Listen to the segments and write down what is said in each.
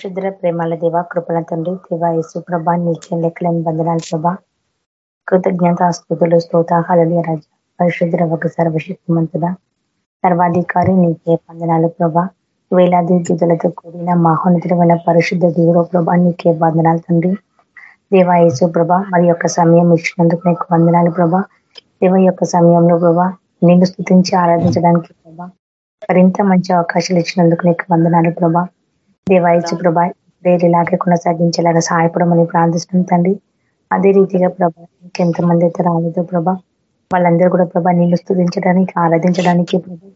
పరిశుద్ర ప్రేమాల దేవ కృపల తండ్రి దేవ యేసు ప్రభా నీకే లెక్కలేని బంధనాలు ప్రభా. కృతజ్ఞత స్థుతులు స్తోతాహాలు రాజ. పరిశుద్ర ఒక సర్వశక్తిమంతుడ సర్వాధికారి నీకే వందనాలు ప్రభా. వేలాది దిగులతో కూడిన మహోన్నతమైన పరిశుద్ధ దేవుడు ప్రభా నీకే వందనాలు తండ్రి. దేవా యేసు ప్రభా మరి యొక్క సమయం ఇచ్చినందుకు నీకు వందనాలు ప్రభా. దేవ యొక్క సమయంలో ప్రభా నిన్ను స్థుతించి ఆరాధించడానికి ప్రభా మరింత మంచి అవకాశాలు ఇచ్చినందుకు నీకు వందనాలు ప్రభా. దేవాయచు ప్రభా ఇలాగే కొనసాగించేలాగా సహాయపడమని ప్రార్థిస్తున్నాం తండ్రి. అదే రీతిగా ప్రభా ఇంకెంతమంది అయితే రాలేదో ప్రభా వాళ్ళందరూ కూడా ప్రభా నిన్ను స్థుతించడానికి ఆరాధించడానికి ప్రభా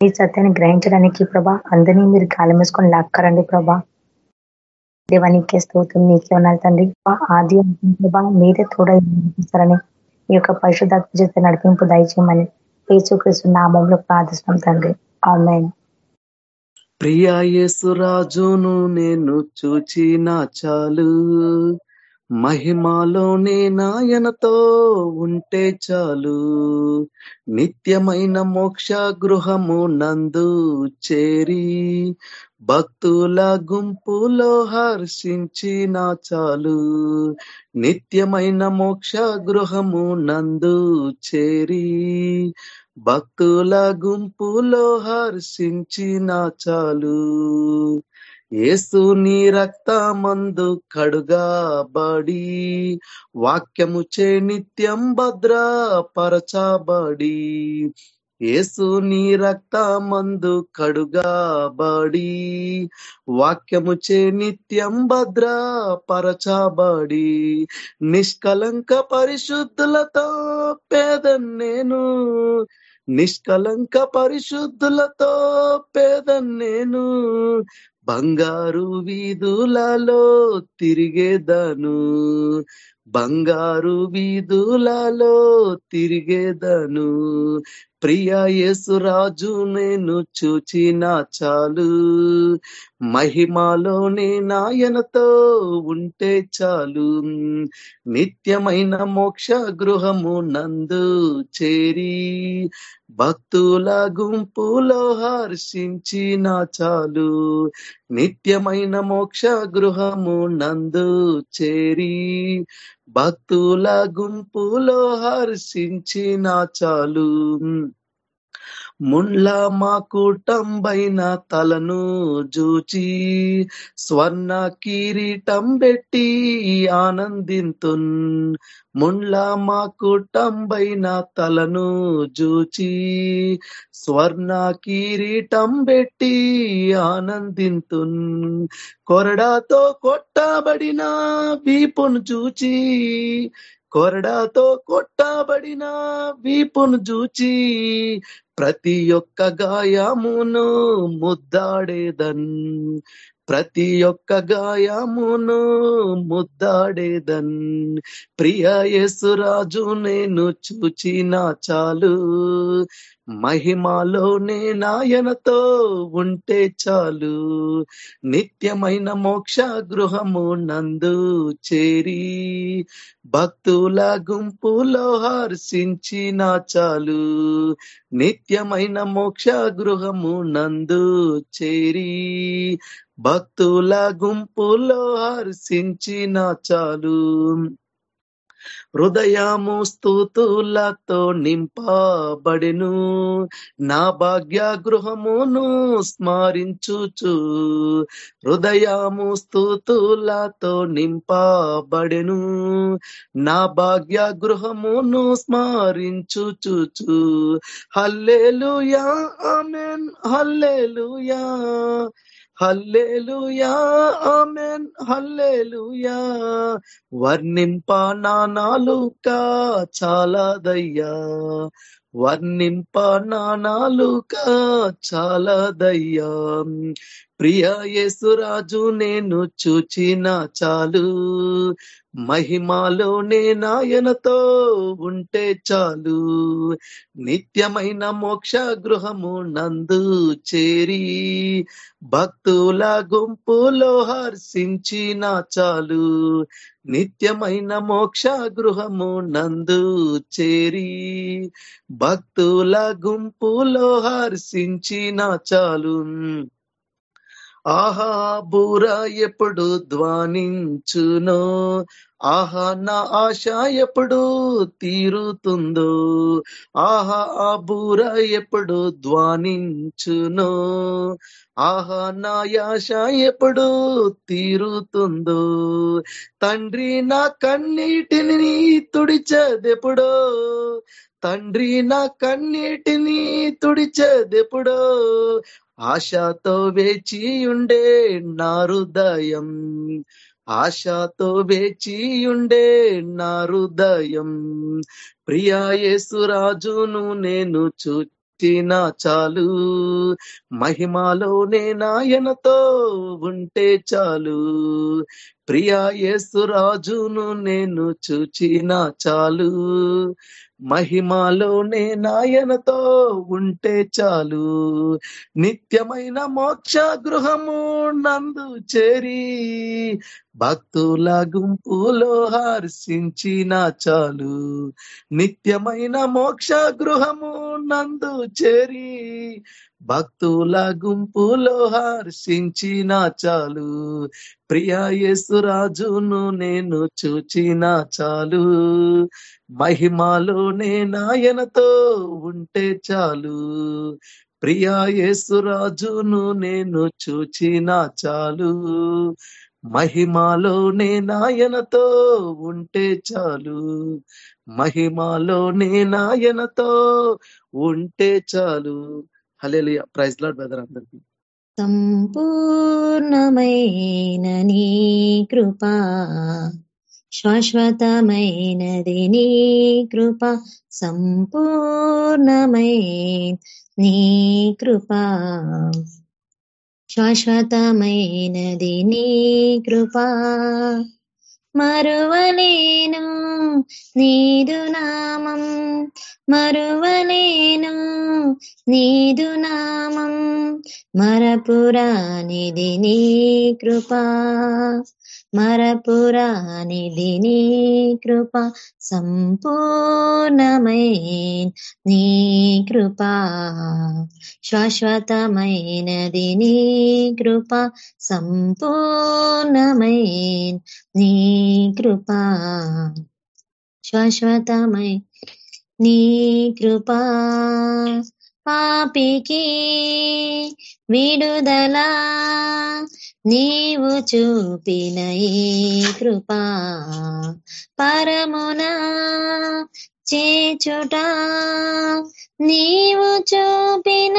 నీ సత్యాన్ని గ్రహించడానికి ప్రభా అందరినీ మీరు కాలం వేసుకొని లాక్కరండి ప్రభా. దేవా నీకే స్తోత్రం నీకే ఉన్నారు తండ్రి. ఆది ప్రభా మీరే తోడని ఈ యొక్క పరిశుధాత్మ చేత నడిపింపు దయచేయమని యేసుక్రీస్తు నామంలో ప్రార్థిస్తున్నాం తండ్రి. ఆమెన్. ప్రియాయేసురాజును నేను చూచిన చాలు. మహిమాలోనే నాయనతో ఉంటే చాలు. నిత్యమైన మోక్ష గృహము నందు చేరి భక్తుల గుంపులో హర్షించిన చాలు. నిత్యమైన మోక్ష గృహము నందు చేరి భక్తుల గుంపులో హర్షించిన చాలు. ఏసుని రక్తమందు కడుగాబడి వాక్యము చే నిత్యం భద్రపరచబడి. ఏసుని రక్తమందు కడుగాబడి వాక్యము చే నిత్యం భద్రపరచబడి నిష్కలంక పరిశుద్ధులతో పేద నేను నిష్కలంక పరిశుద్ధులతో పేద నేను బంగారు వీధులలో తిరిగేదను బంగారు వీధులలో తిరిగేదను ప్రియ యేసురాజు నేను చూచిన చాలు. మహిమాలోనే నాయనతో ఉంటే చాలు. నిత్యమైన మోక్ష గృహము నందు చేరి భక్తుల గుంపులో హర్షించిన చాలు. నిత్యమైన మోక్ష గృహము నందు చేరి భక్తుల గుంపులో హర్షించిన చాలు. ముండ్ల మా కుటంబైన తలను జూచి స్వర్ణ కిరీటం పెట్టి ఆనందింతున్. ముండ్ల మా కుటంబైన తలను జూచి స్వర్ణ కిరీటం పెట్టి ఆనందింతున్. కొరడాతో కొట్టబడిన వీపును చూచి కొరడాతో కొట్టబడిన వీపును చూచి ప్రతి ఒక్క గాయమును ముద్దాడేదన్. ప్రతి ఒక్క గాయమును ముద్దాడేదన్. ప్రియ యేసురాజు నేను చూచినా చాలు. మహిమాలోనే నాయనతో ఉంటే చాలు. నిత్యమైన మోక్ష గృహము నందు చేరి భక్తుల గుంపులో హర్షించిన చాలు. నిత్యమైన మోక్ష గృహము నందు చేరి భక్తుల గుంపులో హర్షించిన చాలు. హృదయము స్థూతులతో నింపబడెను. నా భాగ్య గృహమును స్మరించుచు. హృదయము స్థూతులతో నింపబడెను. నా భాగ్య గృహమును స్మరించుచుచు. Hallelujah amen. Hallelujah. Hallelujah amen hallelujah. వర్ణింప నానాలుక నాలుక చాలాదయ్యా. వర్ణింప నా నాలుక చాలాదయ్యా. ప్రియ యేసురాజు నేను చూచిన చాలు. మహిమాలోనే నాయనతో ఉంటే చాలు. నిత్యమైన మోక్ష గృహము నందు చేరి భక్తుల గుంపులో హర్షించిన చాలు. నిత్యమైన మోక్ష గృహము నందు చేరి భక్తుల గుంపులో హర్షించిన చాలు. ఆహా బూర ఎప్పుడు ధ్వానించునో? ఆహా నా ఆశ ఎప్పుడు తీరుతుందో? ఆహా ఆ బూర ఎప్పుడు ధ్వానించునో? ఆహా నా యాశ ఎప్పుడు తీరుతుందో? తండ్రి నా కన్నీటిని తుడిచదెప్పుడో? తండ్రి నా కన్నీటిని తుడిచేదెప్పుడో ఆశతో వేచి ఉండే నా హృదయం. ఆశతో వేచియుండే నా హృదయం. ప్రియాయేసురాజును నేను చూచిన చాలు. మహిమాలోనే నాయనతో ఉంటే చాలు. ప్రియాయేసురాజును నేను చూచిన చాలు. మహిమాలోనే నాయనతో ఉంటే చాలు. నిత్యమైన మోక్ష గృహము నందు చేరి భక్తుల గుంపులో హర్షించిన చాలు. నిత్యమైన మోక్ష గృహము నందు చేరి భక్తుల గుంపులో హర్షించిన చాలు ప్రియాయేసురాజును నేను చూచిన చాలు. మహిమాలోనే నాయనతో ఉంటే చాలు. ప్రియాయేసురాజును నేను చూచిన చాలు. మహిమాలోనే నాయనతో ఉంటే చాలు. మహిమాలోనే నాయనతో ఉంటే చాలు. హలే ప్రైజ్ లాడ్ బ్రదర్ అందరికి. సంపూర్ణమైన నీ కృపా శాశ్వతమైనది నీ కృప సంపూర్ణమై నీ కృపా. శాశ్వతమైనది నీ కృపా. మరువలేను నీదు నామం. మరువలేను నీదు నామం. మరపురానిది నీ కృపా. మరపురానిది నీ కృప సంపూర్ణమై నీ కృపా శాశ్వతమైనది నీ కృప సంపూర్ణమై నీ కృపా శాశ్వతమై నీ కృపా పాపికి విడుదలా. నీవు చూపిన ఈ కృపా పరమున చేచుట. నీవు చూపిన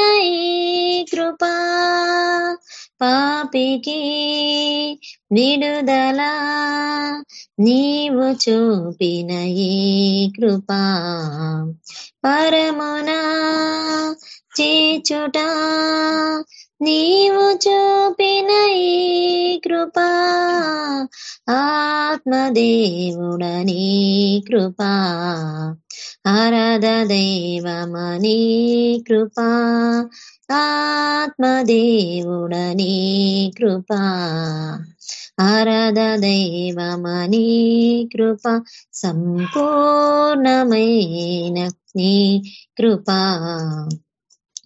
కృపా పాపికి విడుదల. నీవు చూపిన కృపా పరమునా చేచుట. నీవు చూపిన ఈ కృపా ఆత్మదేవుడని కృపా ఆరాధ దైవమని కృపా ఆత్మదేవుడని కృపా ఆరాధ దైవమని కృప సంపూర్ణమైన నీ కృపా.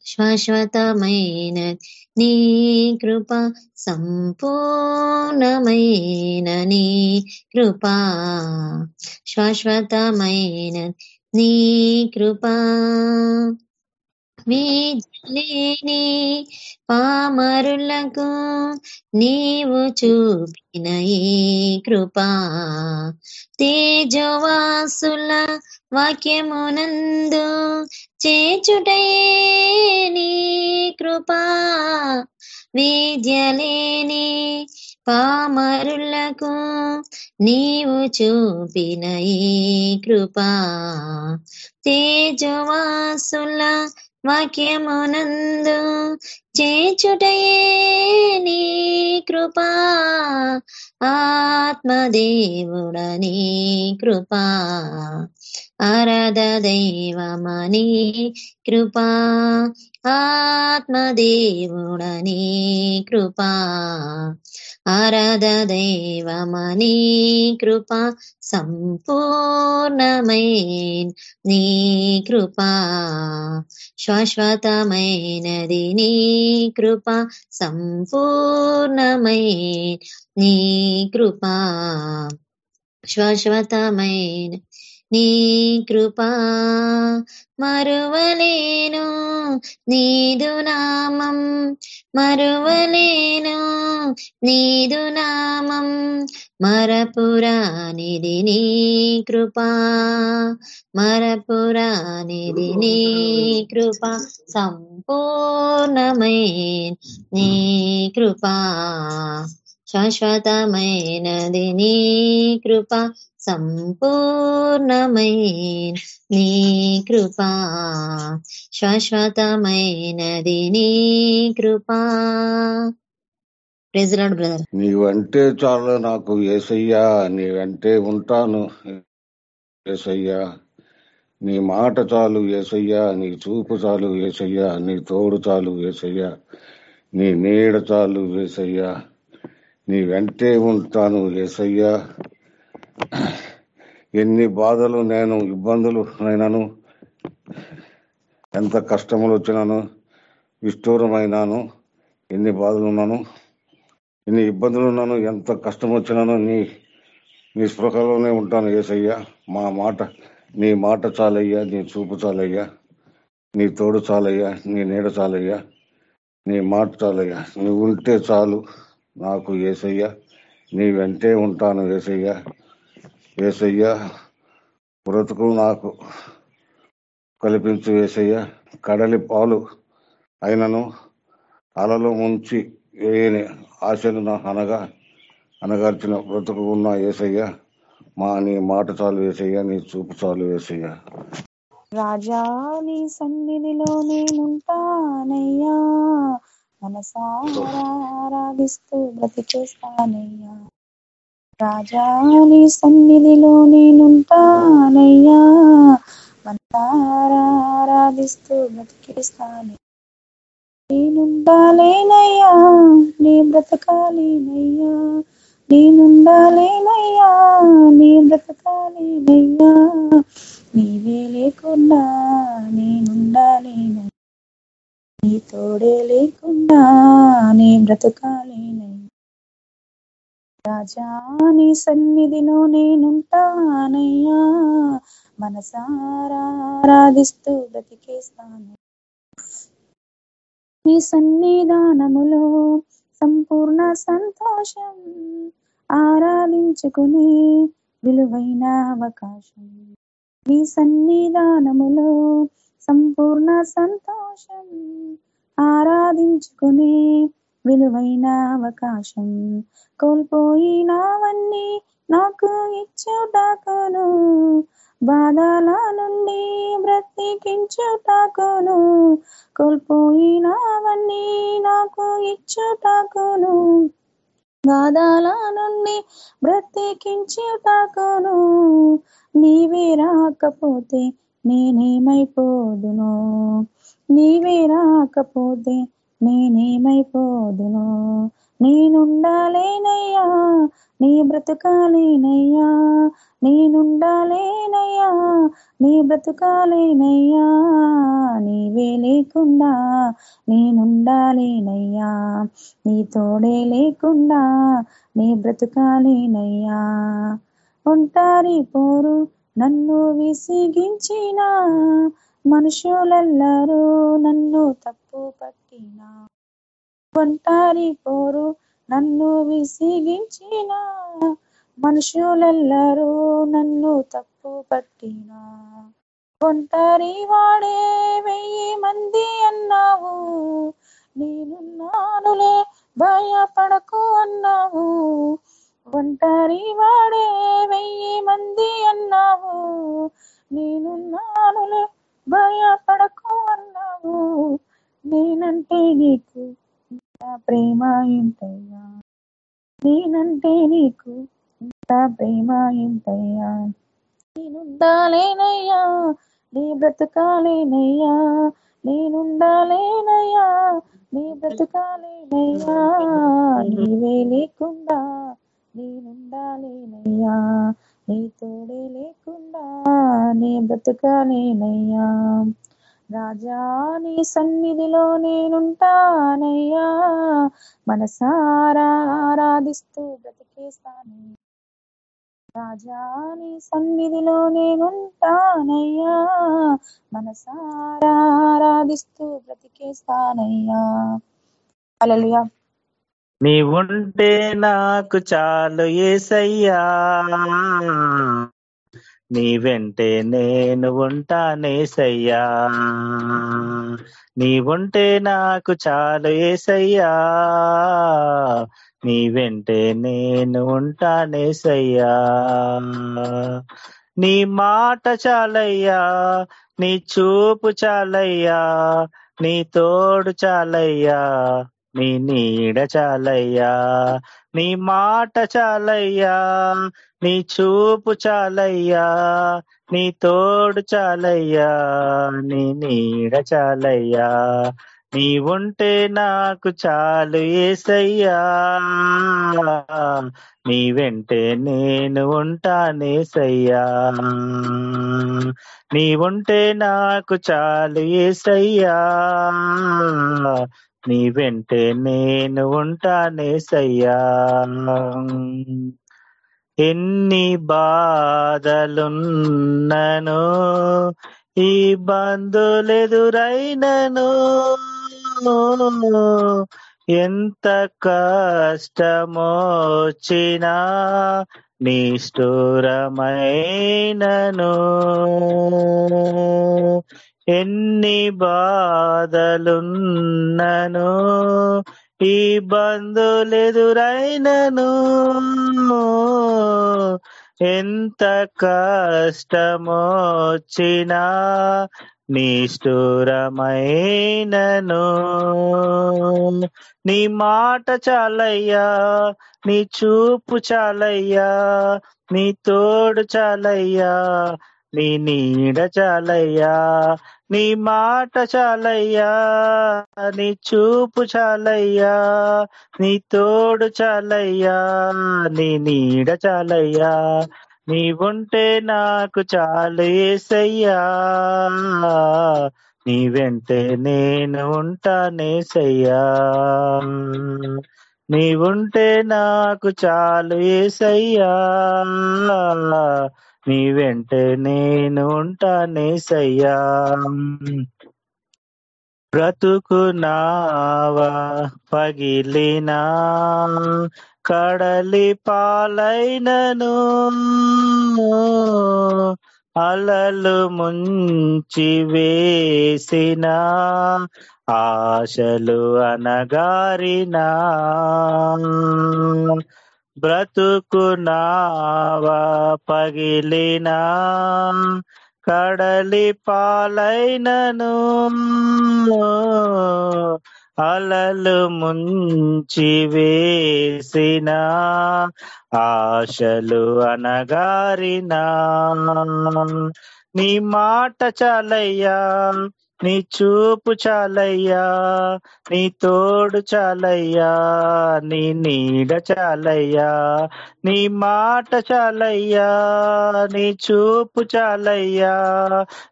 శాశ్వతమైన నీ కృప సంపూర్ణమైన నీ కృప. శాశ్వతమైన నీ కృపా. వీజలేని పామరులకు నీవు చూపిన ఈ కృపా. తేజవాసుల వాక్యమునందు చేచుటే నీ కృపా. విద్యలేని పామరులకు నీవు చూపిన ఈ కృపా. తేజవాసుల వాక్యమునందు చేచుటయే నీ కృపా. ఆత్మదేవుడని కృపా. ఆరాధ దైవమని కృపా ఆత్మదేవుడని కృపా ఆరాధ దైవమని కృప సంపూర్ణమైన నీ కృపా శాశ్వతమైనది నీ కృప సంపూర్ణమై నీ కృప శాశ్వతమైన నీ కృపా మరువలేను నీదు నామం మరువలేను నీదు నామం మరపురానిది నీ కృపా మరపురానిది నీ కృపా సంపూర్ణమై నీ కృపా శాశ్వతమైనది నీ కృప సంపూర్ణమై నీ కృప. శాశ్వతమైనది నీ కృపా. ప్రెసిడెంట్ బ్రదర్ నీవంటే చాలు నాకు ఏసయ్యా నీవంటే ఉంటాను ఏసయ్యా. నీ మాట చాలు ఏసయ్యా నీ చూపు చాలు ఏసయ్యా నీ తోడు చాలు ఏసయ్యా. నీ నీడ చాలు ఏసయ్యా. నీ వెంటే ఉంటాను ఏసయ్యా. ఎన్ని బాధలు నేను ఇబ్బందులు అయినాను ఎంత కష్టములు వచ్చినాను విష్ఠూరమైనాను ఎన్ని బాధలు ఉన్నాను ఎన్ని ఇబ్బందులు ఉన్నాను ఎంత కష్టం వచ్చినాను నీ నీ స్పృహలోనే ఉంటాను ఏసయ్యా. మా మాట నీ మాట చాలయ్యా నీ చూపు చాలయ్యా నీ తోడు చాలయ్యా నీ నీడ చాలయ్యా నీ మాట చాలయ్యా. నువ్వు ఉంటే చాలు. నాకు ఏసయ్య నీ వెంటే ఉంటాను ఏసయ్య. ఏసయ్య బ్రతుకు నాకు కల్పించు వేసయ్య కడలి పాలు అయినను అలలో ముంచి వేయని ఆశను నా అనగా అనగార్చిన బ్రతుకు ఉన్న ఏసయ్య. మా నీ మాట చాలు వేసయ్య నీ చూపు చాలు వేసయ్య రాజా నీ సన్నిధిలో నేనుంటానయ్యా. మనసారాధిస్తూ బ్రతికేస్తానయ్యా. రాజాని సన్నిధిలో నేనుంటానయ్యా. మనసారాధిస్తూ బ్రతికేస్తానయ్యా. నేనుండాలేనయ్యా నీ బ్రతకాలేనయ్యా. నేనుండాలేనయ్యా నీ బ్రతకాలేనయ్యా. నీవే లేకుండా నేనుండాలేనయ్యా. నీ తోడే లేకుండా నీ బ్రతకాలేనై. రాజా నీ సన్నిధిలో నేనుంటానయ్యా. మనసారా ఆరాధిస్తూ బ్రతికేస్తాను. నీ సన్నిధానములో సంపూర్ణ సంతోషం ఆరాధించుకునే విలువైన అవకాశం. నీ సన్నిధానములో సంపూర్ణ సంతోషం. ఆరాధించుకునే విలువైన అవకాశం. కోల్పోయినవన్నీ నాకు ఇచ్చుటాకును. బాధల నుండి బ్రతికించుటాకును. కోల్పోయినవన్నీ నాకు ఇచ్చుటాకును. బాధల నుండి బ్రతికించుటాకును. నీవే రాకపోతే నేనేమైపోదును? నీవే రాకపోతే నేనేమైపోదును? నేనుండాలేనయ్యా నీ బ్రతకాలేనయ్యా నేనుండాలేనయ్యా నీ బ్రతకాలేనయ్యా నీవే లేకుండా నేనుండాలేనయ్యా నీ తోడే లేకుండా నీ బ్రతకాలేనయ్యా. ఒంటారి పోరు నన్ను విసిగించిన మనుషులెల్లరూ నన్ను తప్పు పట్టిన. ఒంటారి పోరు నన్ను విసిగించిన మనుషులెల్లరూ నన్ను తప్పు పట్టిన. ఒంటరి వాడే వెయ్యి మంది అన్నావు నేనున్నానులే భయపడకు అన్నావు. ఒంటరి వాడే వెయ్యి మంది అన్నావు. నేనున్నానులే భయపడకు అన్నావు. నేనంటే నీకు ఇంత ప్రేమ ఏంటయ్యా నేనంటే నీకు ఇంత ప్రేమ ఏంటయ్యా నేనుండాలేనయ్యా నీ బ్రతకాలేనయ్యా. నేనుండాలేనయ్యా నీ బ్రతకాలేనయ్యా. నీవే లేకుండా నేనుండాలేనయ్యా. నీ తోడే లేకుండా నీ బ్రతకాలేనయ్యా. రాజా నీ సన్నిధిలో నేనుంటానయ్యా. మనసారా ఆరాధిస్తూ బ్రతికేస్తాను. రాజా నీ సన్నిధిలో నేనుంటానయ్యా. మనసారా ఆరాధిస్తూ బ్రతికేస్తానయ్యా. అలలుయా నీవుంటే నాకు చాలు ఏసయ్యా. నీ వెంటే నేను ఉంటానేసయ్యా నీవుంటే నాకు చాలు ఏసయ్యా. నీ వెంటే నేను ఉంటానేసయ్యా నీ మాట చాలయ్యా నీ చూపు చాలయ్యా నీ తోడు చాలయ్యా. నీ నీడ చాలయ్యా నీ మాట చాలయ్యా నీ చూపు చాలయ్యా నీ తోడు చాలయ్యా నీ నీడ చాలయ్యా నీ ఉంటే నాకు చాలు ఏసయ్యా నీ వెంటే నేను ఉంటానేసయ్యా నీ ఉంటే నాకు చాలు ఏసయ్యా నీ వెంటే నేను ఉంటానేసయ్యా ఎన్ని బాధలున్నను ఈ బంధులెదురైనను ఎంత కష్టమోచినా నిష్ఠురమైనను ఎన్ని బాధలున్నను ఈ బంధులెదురైనను ఎంత కష్టమొచ్చినా నిష్ఠురమైనను నీ మాట చాలయ్యా నీ చూపు చాలయ్యా నీ తోడు చాలయ్యా నీ నీడ చాలయ్యా నీ మాట చాలయ్యా నీ చూపు చాలయ్యా నీ తోడు చాలయ్యా నీ నీడ చాలయ్యా నీ ఉంటే నాకు చాలేసయ్యా నీ వెంటే నేను ఉంటానేసయ్యా నీ ఉంటే నాకు చాలు ఏసయ్యా నీ వెంట నేను ఉంటానేసయ్యా బ్రతుకు నావా పగిలినా కడలి పాలైనను అలలు ముంచి వేసిన ఆశలు అనగారినా బ్రతుకునావా పగిలినా కడలి పాలైనను అలలు ముంచి వేసిన ఆశలు అనగారినా నీ మాట చాలయ్యా నీ చూపు చాలయ్యా నీ తోడు చాలయ్యా నీ నీడ చాలయ్యా నీ మాట చాలయ్యా నీ చూపు చాలయ్యా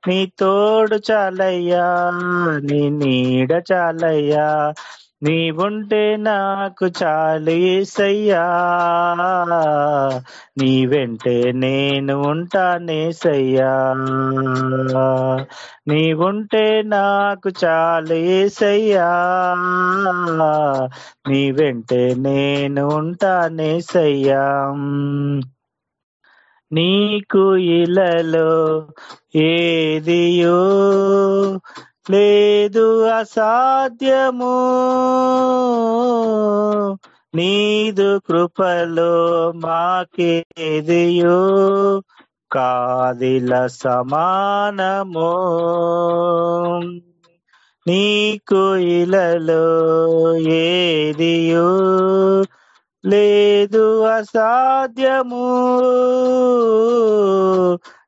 నీ తోడు చాలయ్యా నీ నీడ చాలయ్యా నీ నాకు చాలేసయ్యా నీ వెంటే నేను ఉంటానేసయ్యా నీ నాకు చాలేసయ్యా నీ వెంటే నేను ఉంటానేసయ్యా నీకు ఇలలో ఏదియో లేదు అసాధ్యము. నీదు కృపలో మాకేదియో కాదిల సమానము. నీకు ఇలలో ఏదియో లేదు అసాధ్యము.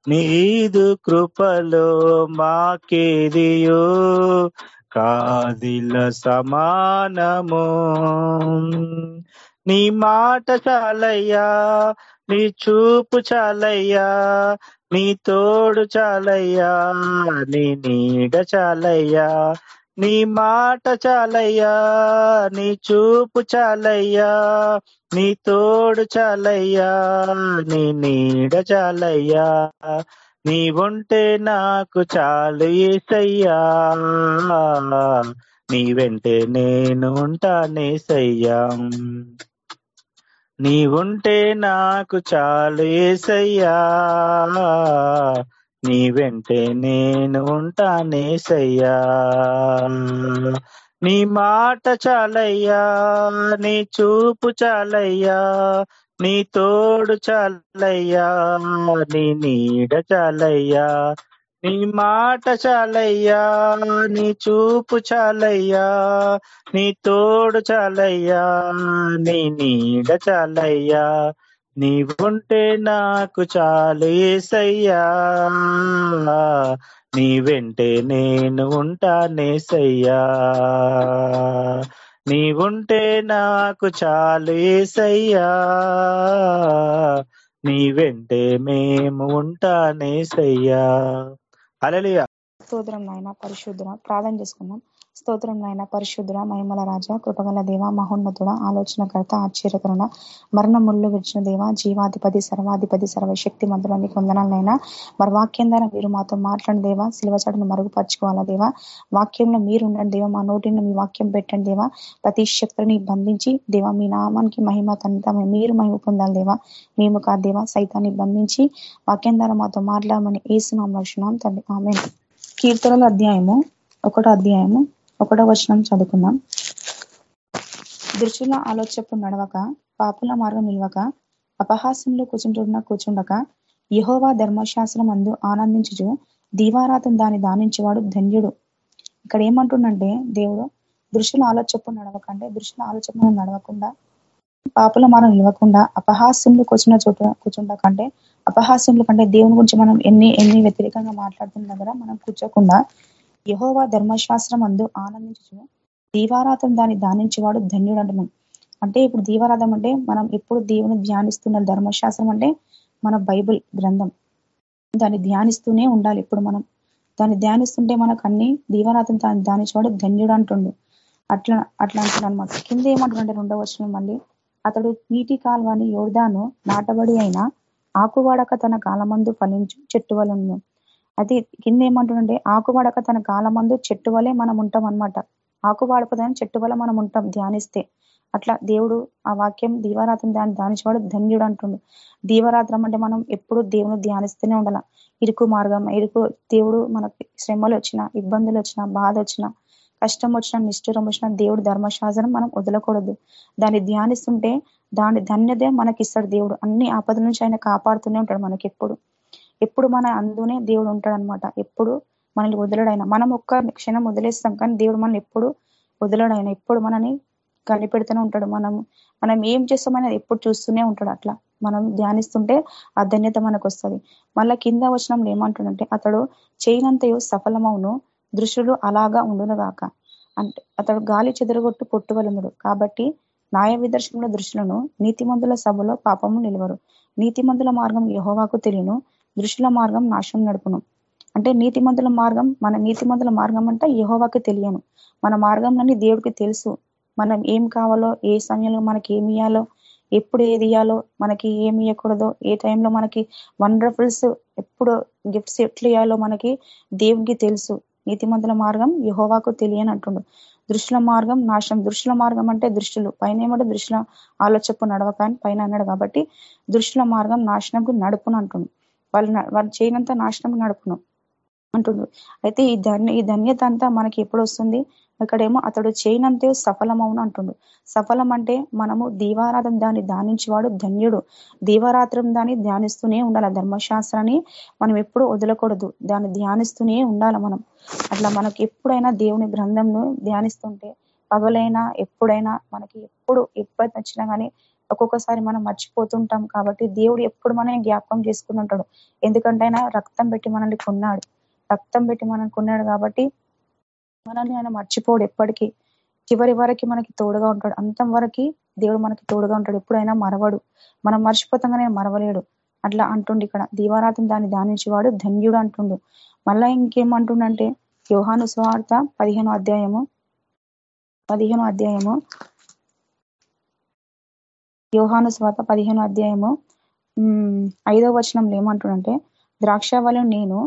నీదు కృపలో మాకేదియో కాదిల సమానము. నీ మాట చాలయ్యా నీ చూపు చాలయ్యా నీ తోడు చాలయ్యా నీ నీడ చాలయ్యా నీ మాట చాలయ్యా నీ చూపు చాలయ్యా నీ తోడు చాలయ్యా నీ నీడ చాలయ్యా నీ ఉంటే నాకు చాలు ఏసయ్యా నీ వెంటే నేను ఉంటానేసయ్యా నీ ఉంటే నాకు చాలు ఏసయ్యా నీ వెంటే నేను ఉంటానేసయ్యా నీ మాట చాలయ్యా నీ చూపు చాలయ్యా నీ తోడు చాలయ్యా నీ నీడ చాలయ్యా. నీ మాట చాలయ్యా నీ చూపు చాలయ్యా నీ తోడు చాలయ్యా నీ నీడ చాలయ్యా. నీవుంటే నాకు చాలు ఏసయ్యా. నీ వెంటే నేను ఉంటానేసయ్యా నీవుంటే నాకు చాలు ఏసయ్యా. నీ వెంటే మేము ఉంటానేసయ్యా అలలియా సోదరం నాయన పరిశుద్ధ ప్రార్థన చేసుకున్నాం స్తోత్రం నాయన పరిశుద్ధుడ మహిమల రాజా కృపగల దేవ మహోన్నతుడ ఆలోచనకర్త ఆశ్చర్యకరణ మరణ ముళ్ళు విడిచిన దేవ జీవాధిపతి సర్వాధిపతి సర్వశక్తి మంత్రులని కొందనాలనైనా మరి వాక్యం ద్వారా మీరు మాతో మాట్లాడిన దేవ సిల్వచడను మరుగుపరచుకోవాలా దేవ? వాక్యంలో మీరుండండి దేవ మా నోటిని మీ వాక్యం పెట్టండి దేవ. ప్రతి శక్తిని బంధించి దేవ మీ నామానికి మహిమ తంత మీరు మహిమ పొందాలి దేవ. మేము కాదు దేవ సైతాన్ని బంధించి వాక్యం ద్వారా మాతో మాట్లాడమని ఏసునాం రక్షణం తండ్రి. ఆమె కీర్తనల అధ్యాయము ఒకటో అధ్యాయము ఒకటో వచనం చదువుకుందాం. దృష్టిల ఆలోచపు నడవక పాపుల మార్గం నిల్వక అపహాస్యంలో కూర్చుంటున్న కూర్చుండక యహోవా ధర్మశాస్త్రం అందు ఆనందించుచు దీవారాతం దాన్ని దానించేవాడు ధన్యుడు. ఇక్కడ ఏమంటుండంటే దేవుడు దృష్టిల ఆలోచపు నడవక అంటే దృష్టిల ఆలోచన నడవకుండా పాపుల మార్గం నిలవకుండా అపహాస్యంలో కూర్చున్న చోట కూర్చుండక అంటే కంటే దేవుని గురించి మనం ఎన్ని ఎన్ని వ్యతిరేకంగా మాట్లాడుతున్న దగ్గర మనం కూర్చోకుండా యహోవా ధర్మశాస్త్రం అందు ఆనందించు దీవారాధం దాన్ని ధ్యానించేవాడు ధన్యుడు అంటున్నాం అంటే ఇప్పుడు దీవారాధం అంటే మనం ఎప్పుడు దేవుని ధ్యానిస్తున్న ధర్మశాస్త్రం అంటే మన బైబిల్ గ్రంథం. దాన్ని ధ్యానిస్తూనే ఉండాలి ఇప్పుడు మనం. దాన్ని ధ్యానిస్తుంటే మనకు అన్ని దీవారాధం దాన్ని ధ్యానించేవాడు ధన్యుడు అంటుండు అట్లా అట్లా అంటున్నాను అనమాట కింద ఏమంటుండే రెండవ వచ్చిన మళ్ళీ. అతడు నీటి కాల్వని యోర్దాను నాటబడి అయినా ఆకువాడక తన కాలమందు ఫలించు చెట్టు వలను అది కింద ఏమంటుండే ఆకువాడక తన కాలమందు చెట్టు వలె మనం ఉంటాం అనమాట ఆకువాడపదని చెట్టు వల్ల మనం ఉంటాం ధ్యానిస్తే. అట్లా దేవుడు ఆ వాక్యం దీవారాత్రం దాన్ని ధ్యానించేవాడు ధన్యుడు అంటుండు దీవరాత్రం అంటే మనం ఎప్పుడు దేవుని ధ్యానిస్తూనే ఉండాల. ఇరుకు మార్గం ఇరుకు దేవుడు మనకి శ్రమలు వచ్చిన ఇబ్బందులు వచ్చిన బాధ వచ్చిన కష్టం వచ్చిన నిష్ఠురం వచ్చిన దేవుడు ధర్మశాస్త్రం మనం వదలకూడదు. దాన్ని ధ్యానిస్తుంటే దాని ధన్యదే మనకి ఇస్తాడు దేవుడు. అన్ని ఆపద నుంచి ఆయన కాపాడుతూనే ఉంటాడు మనకి ఎప్పుడు ఎప్పుడు మన అందునే దేవుడు ఉంటాడనమాట. ఎప్పుడు మనల్ని వదలడైనా. మనం ఒక్క క్షణం వదిలేస్తాం కానీ దేవుడు మనల్ని ఎప్పుడు వదలడైనా. ఎప్పుడు మనని కనిపెడుతూనే ఉంటాడు. మనం మనం ఏం చేస్తామనేది ఎప్పుడు చూస్తూనే ఉంటాడు అట్లా. మనం ధ్యానిస్తుంటే ఆ ధన్యత మనకు వస్తుంది మళ్ళా కింద వచనంలో ఏమంటుండంటే అతడు చేయనంతయో సఫలమవును. దృశ్యులు అలాగా ఉండునుగాక అంటే అతడు గాలి చెదరగొట్టు పొట్టువలముడు కాబట్టి న్యాయ విదర్శనంలో దృష్టిలను నీతిమంతుల సభలో పాపము నిలవరు. నీతిమంతుల మార్గం యహోవాకు తెలియను. దృష్టిల మార్గం నాశనం నడుపును. అంటే నీతిమంతుల మార్గం మన నీతిమంతుల మార్గం అంటే యహోవాకి తెలియను. మన మార్గంలోని దేవుడికి తెలుసు. మనం ఏం కావాలో ఏ సమయంలో మనకి ఏమి ఇయ్యాలో ఎప్పుడు ఏది ఇయ్యాలో మనకి ఏమి ఇవ్వకూడదో ఏ టైంలో మనకి వండర్ఫుల్స్ ఎప్పుడు గిఫ్ట్స్ ఎట్లు ఇవ్వాలో మనకి దేవునికి తెలుసు. నీతిమంతుల మార్గం యహోవాకు తెలియని అంటుండు. దృష్టిల మార్గం నాశనం. దృష్టిల మార్గం అంటే దృష్టిలు. పైన ఏమంటే దృష్టిల ఆలోచపు నడవక అని పైన అన్నాడు కాబట్టి దృష్టిల మార్గం నాశనంకు నడుపును అంటుండు. వాళ్ళు వాళ్ళు చేయనంత నాశనం నడుపును అంటుండు. అయితే ఈ ధన్య ఈ ధన్యత అంతా మనకి ఎప్పుడు వస్తుంది? ఇక్కడేమో అతడు చేయనంతే సఫలమవును అంటుండు. సఫలం అంటే మనము దీవారాధం దాన్ని ధ్యానించేవాడు ధన్యుడు. దీవారాత్రం దాన్ని ధ్యానిస్తూనే ఉండాలి. ధర్మశాస్త్రాన్ని మనం ఎప్పుడు వదలకూడదు. దాన్ని ధ్యానిస్తూనే ఉండాలి మనం. అట్లా మనకి ఎప్పుడైనా దేవుని గ్రంథంను ధ్యానిస్తుంటే పగలైనా ఎప్పుడైనా మనకి ఎప్పుడు ఇబ్బంది వచ్చినా కానీ ఒక్కొక్కసారి మనం మర్చిపోతుంటాం కాబట్టి దేవుడు ఎప్పుడు మనల్ని జ్ఞాపకం చేసుకుని ఉంటాడు. ఎందుకంటే ఆయన రక్తం పెట్టి మనల్ని కొన్నాడు. రక్తం పెట్టి మనల్ని కొన్నాడు కాబట్టి మనల్ని ఆయన మర్చిపోడు ఎప్పటికీ. చివరి వరకు మనకి తోడుగా ఉంటాడు. అంతం వరకు దేవుడు మనకి తోడుగా ఉంటాడు. ఎప్పుడైనా మరవడు. మనం మర్చిపోతాం కానీ మరవలేడు. అట్లా అంటుండు ఇక్కడ. దీవారాతం దాన్ని ధ్యానించేవాడు ధన్యుడు అంటుండు. మళ్ళా ఇంకేమంటుండంటే యోహాను స్వార్థ పదిహేను అధ్యాయము పదిహేను అధ్యాయము యోహాను స్వాత పదిహేను అధ్యాయము ఐదో ఐదవ వచనంలో ఏమంటుండంటే ద్రాక్ష నేను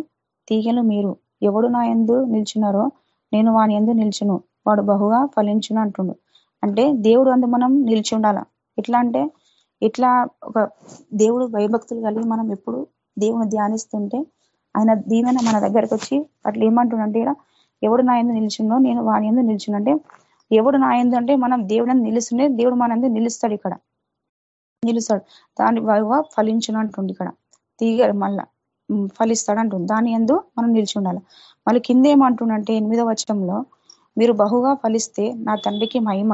తీగలు మీరు ఎవడు నా ఎందు నిల్చున్నారో నేను వాని ఎందు నిల్చును వాడు బహుగా ఫలించును అంటుండు. అంటే దేవుడు అందు మనం నిలిచి ఉండాల? ఎట్లా అంటే ఎట్లా ఒక దేవుడు భయభక్తులు కలిగి మనం ఎప్పుడు దేవుని ధ్యానిస్తుంటే ఆయన దీవెన మన దగ్గరకు వచ్చి అట్లా ఏమంటుండంటే ఇక్కడ ఎవడు నా ఎందు నిలిచిందో నేను వాని ఎందు నిలిచినంటే ఎవడు నా ఎందు అంటే మనం దేవుడు నిలుస్తుండే దేవుడు మన ఎందు నిలుస్తాడు ఇక్కడ. నిలుస్తాడు. దాని బాగా ఫలించును అంటుండు ఇక్కడ. తీగ మళ్ళా ఫలిస్తాడు అంటుంది దాని ఎందు మనం నిలిచి ఉండాలి. మళ్ళీ కింద ఏమంటుండంటే ఎనిమిదో వచనంలో మీరు బహుగా ఫలిస్తే నా తండ్రికి మహిమ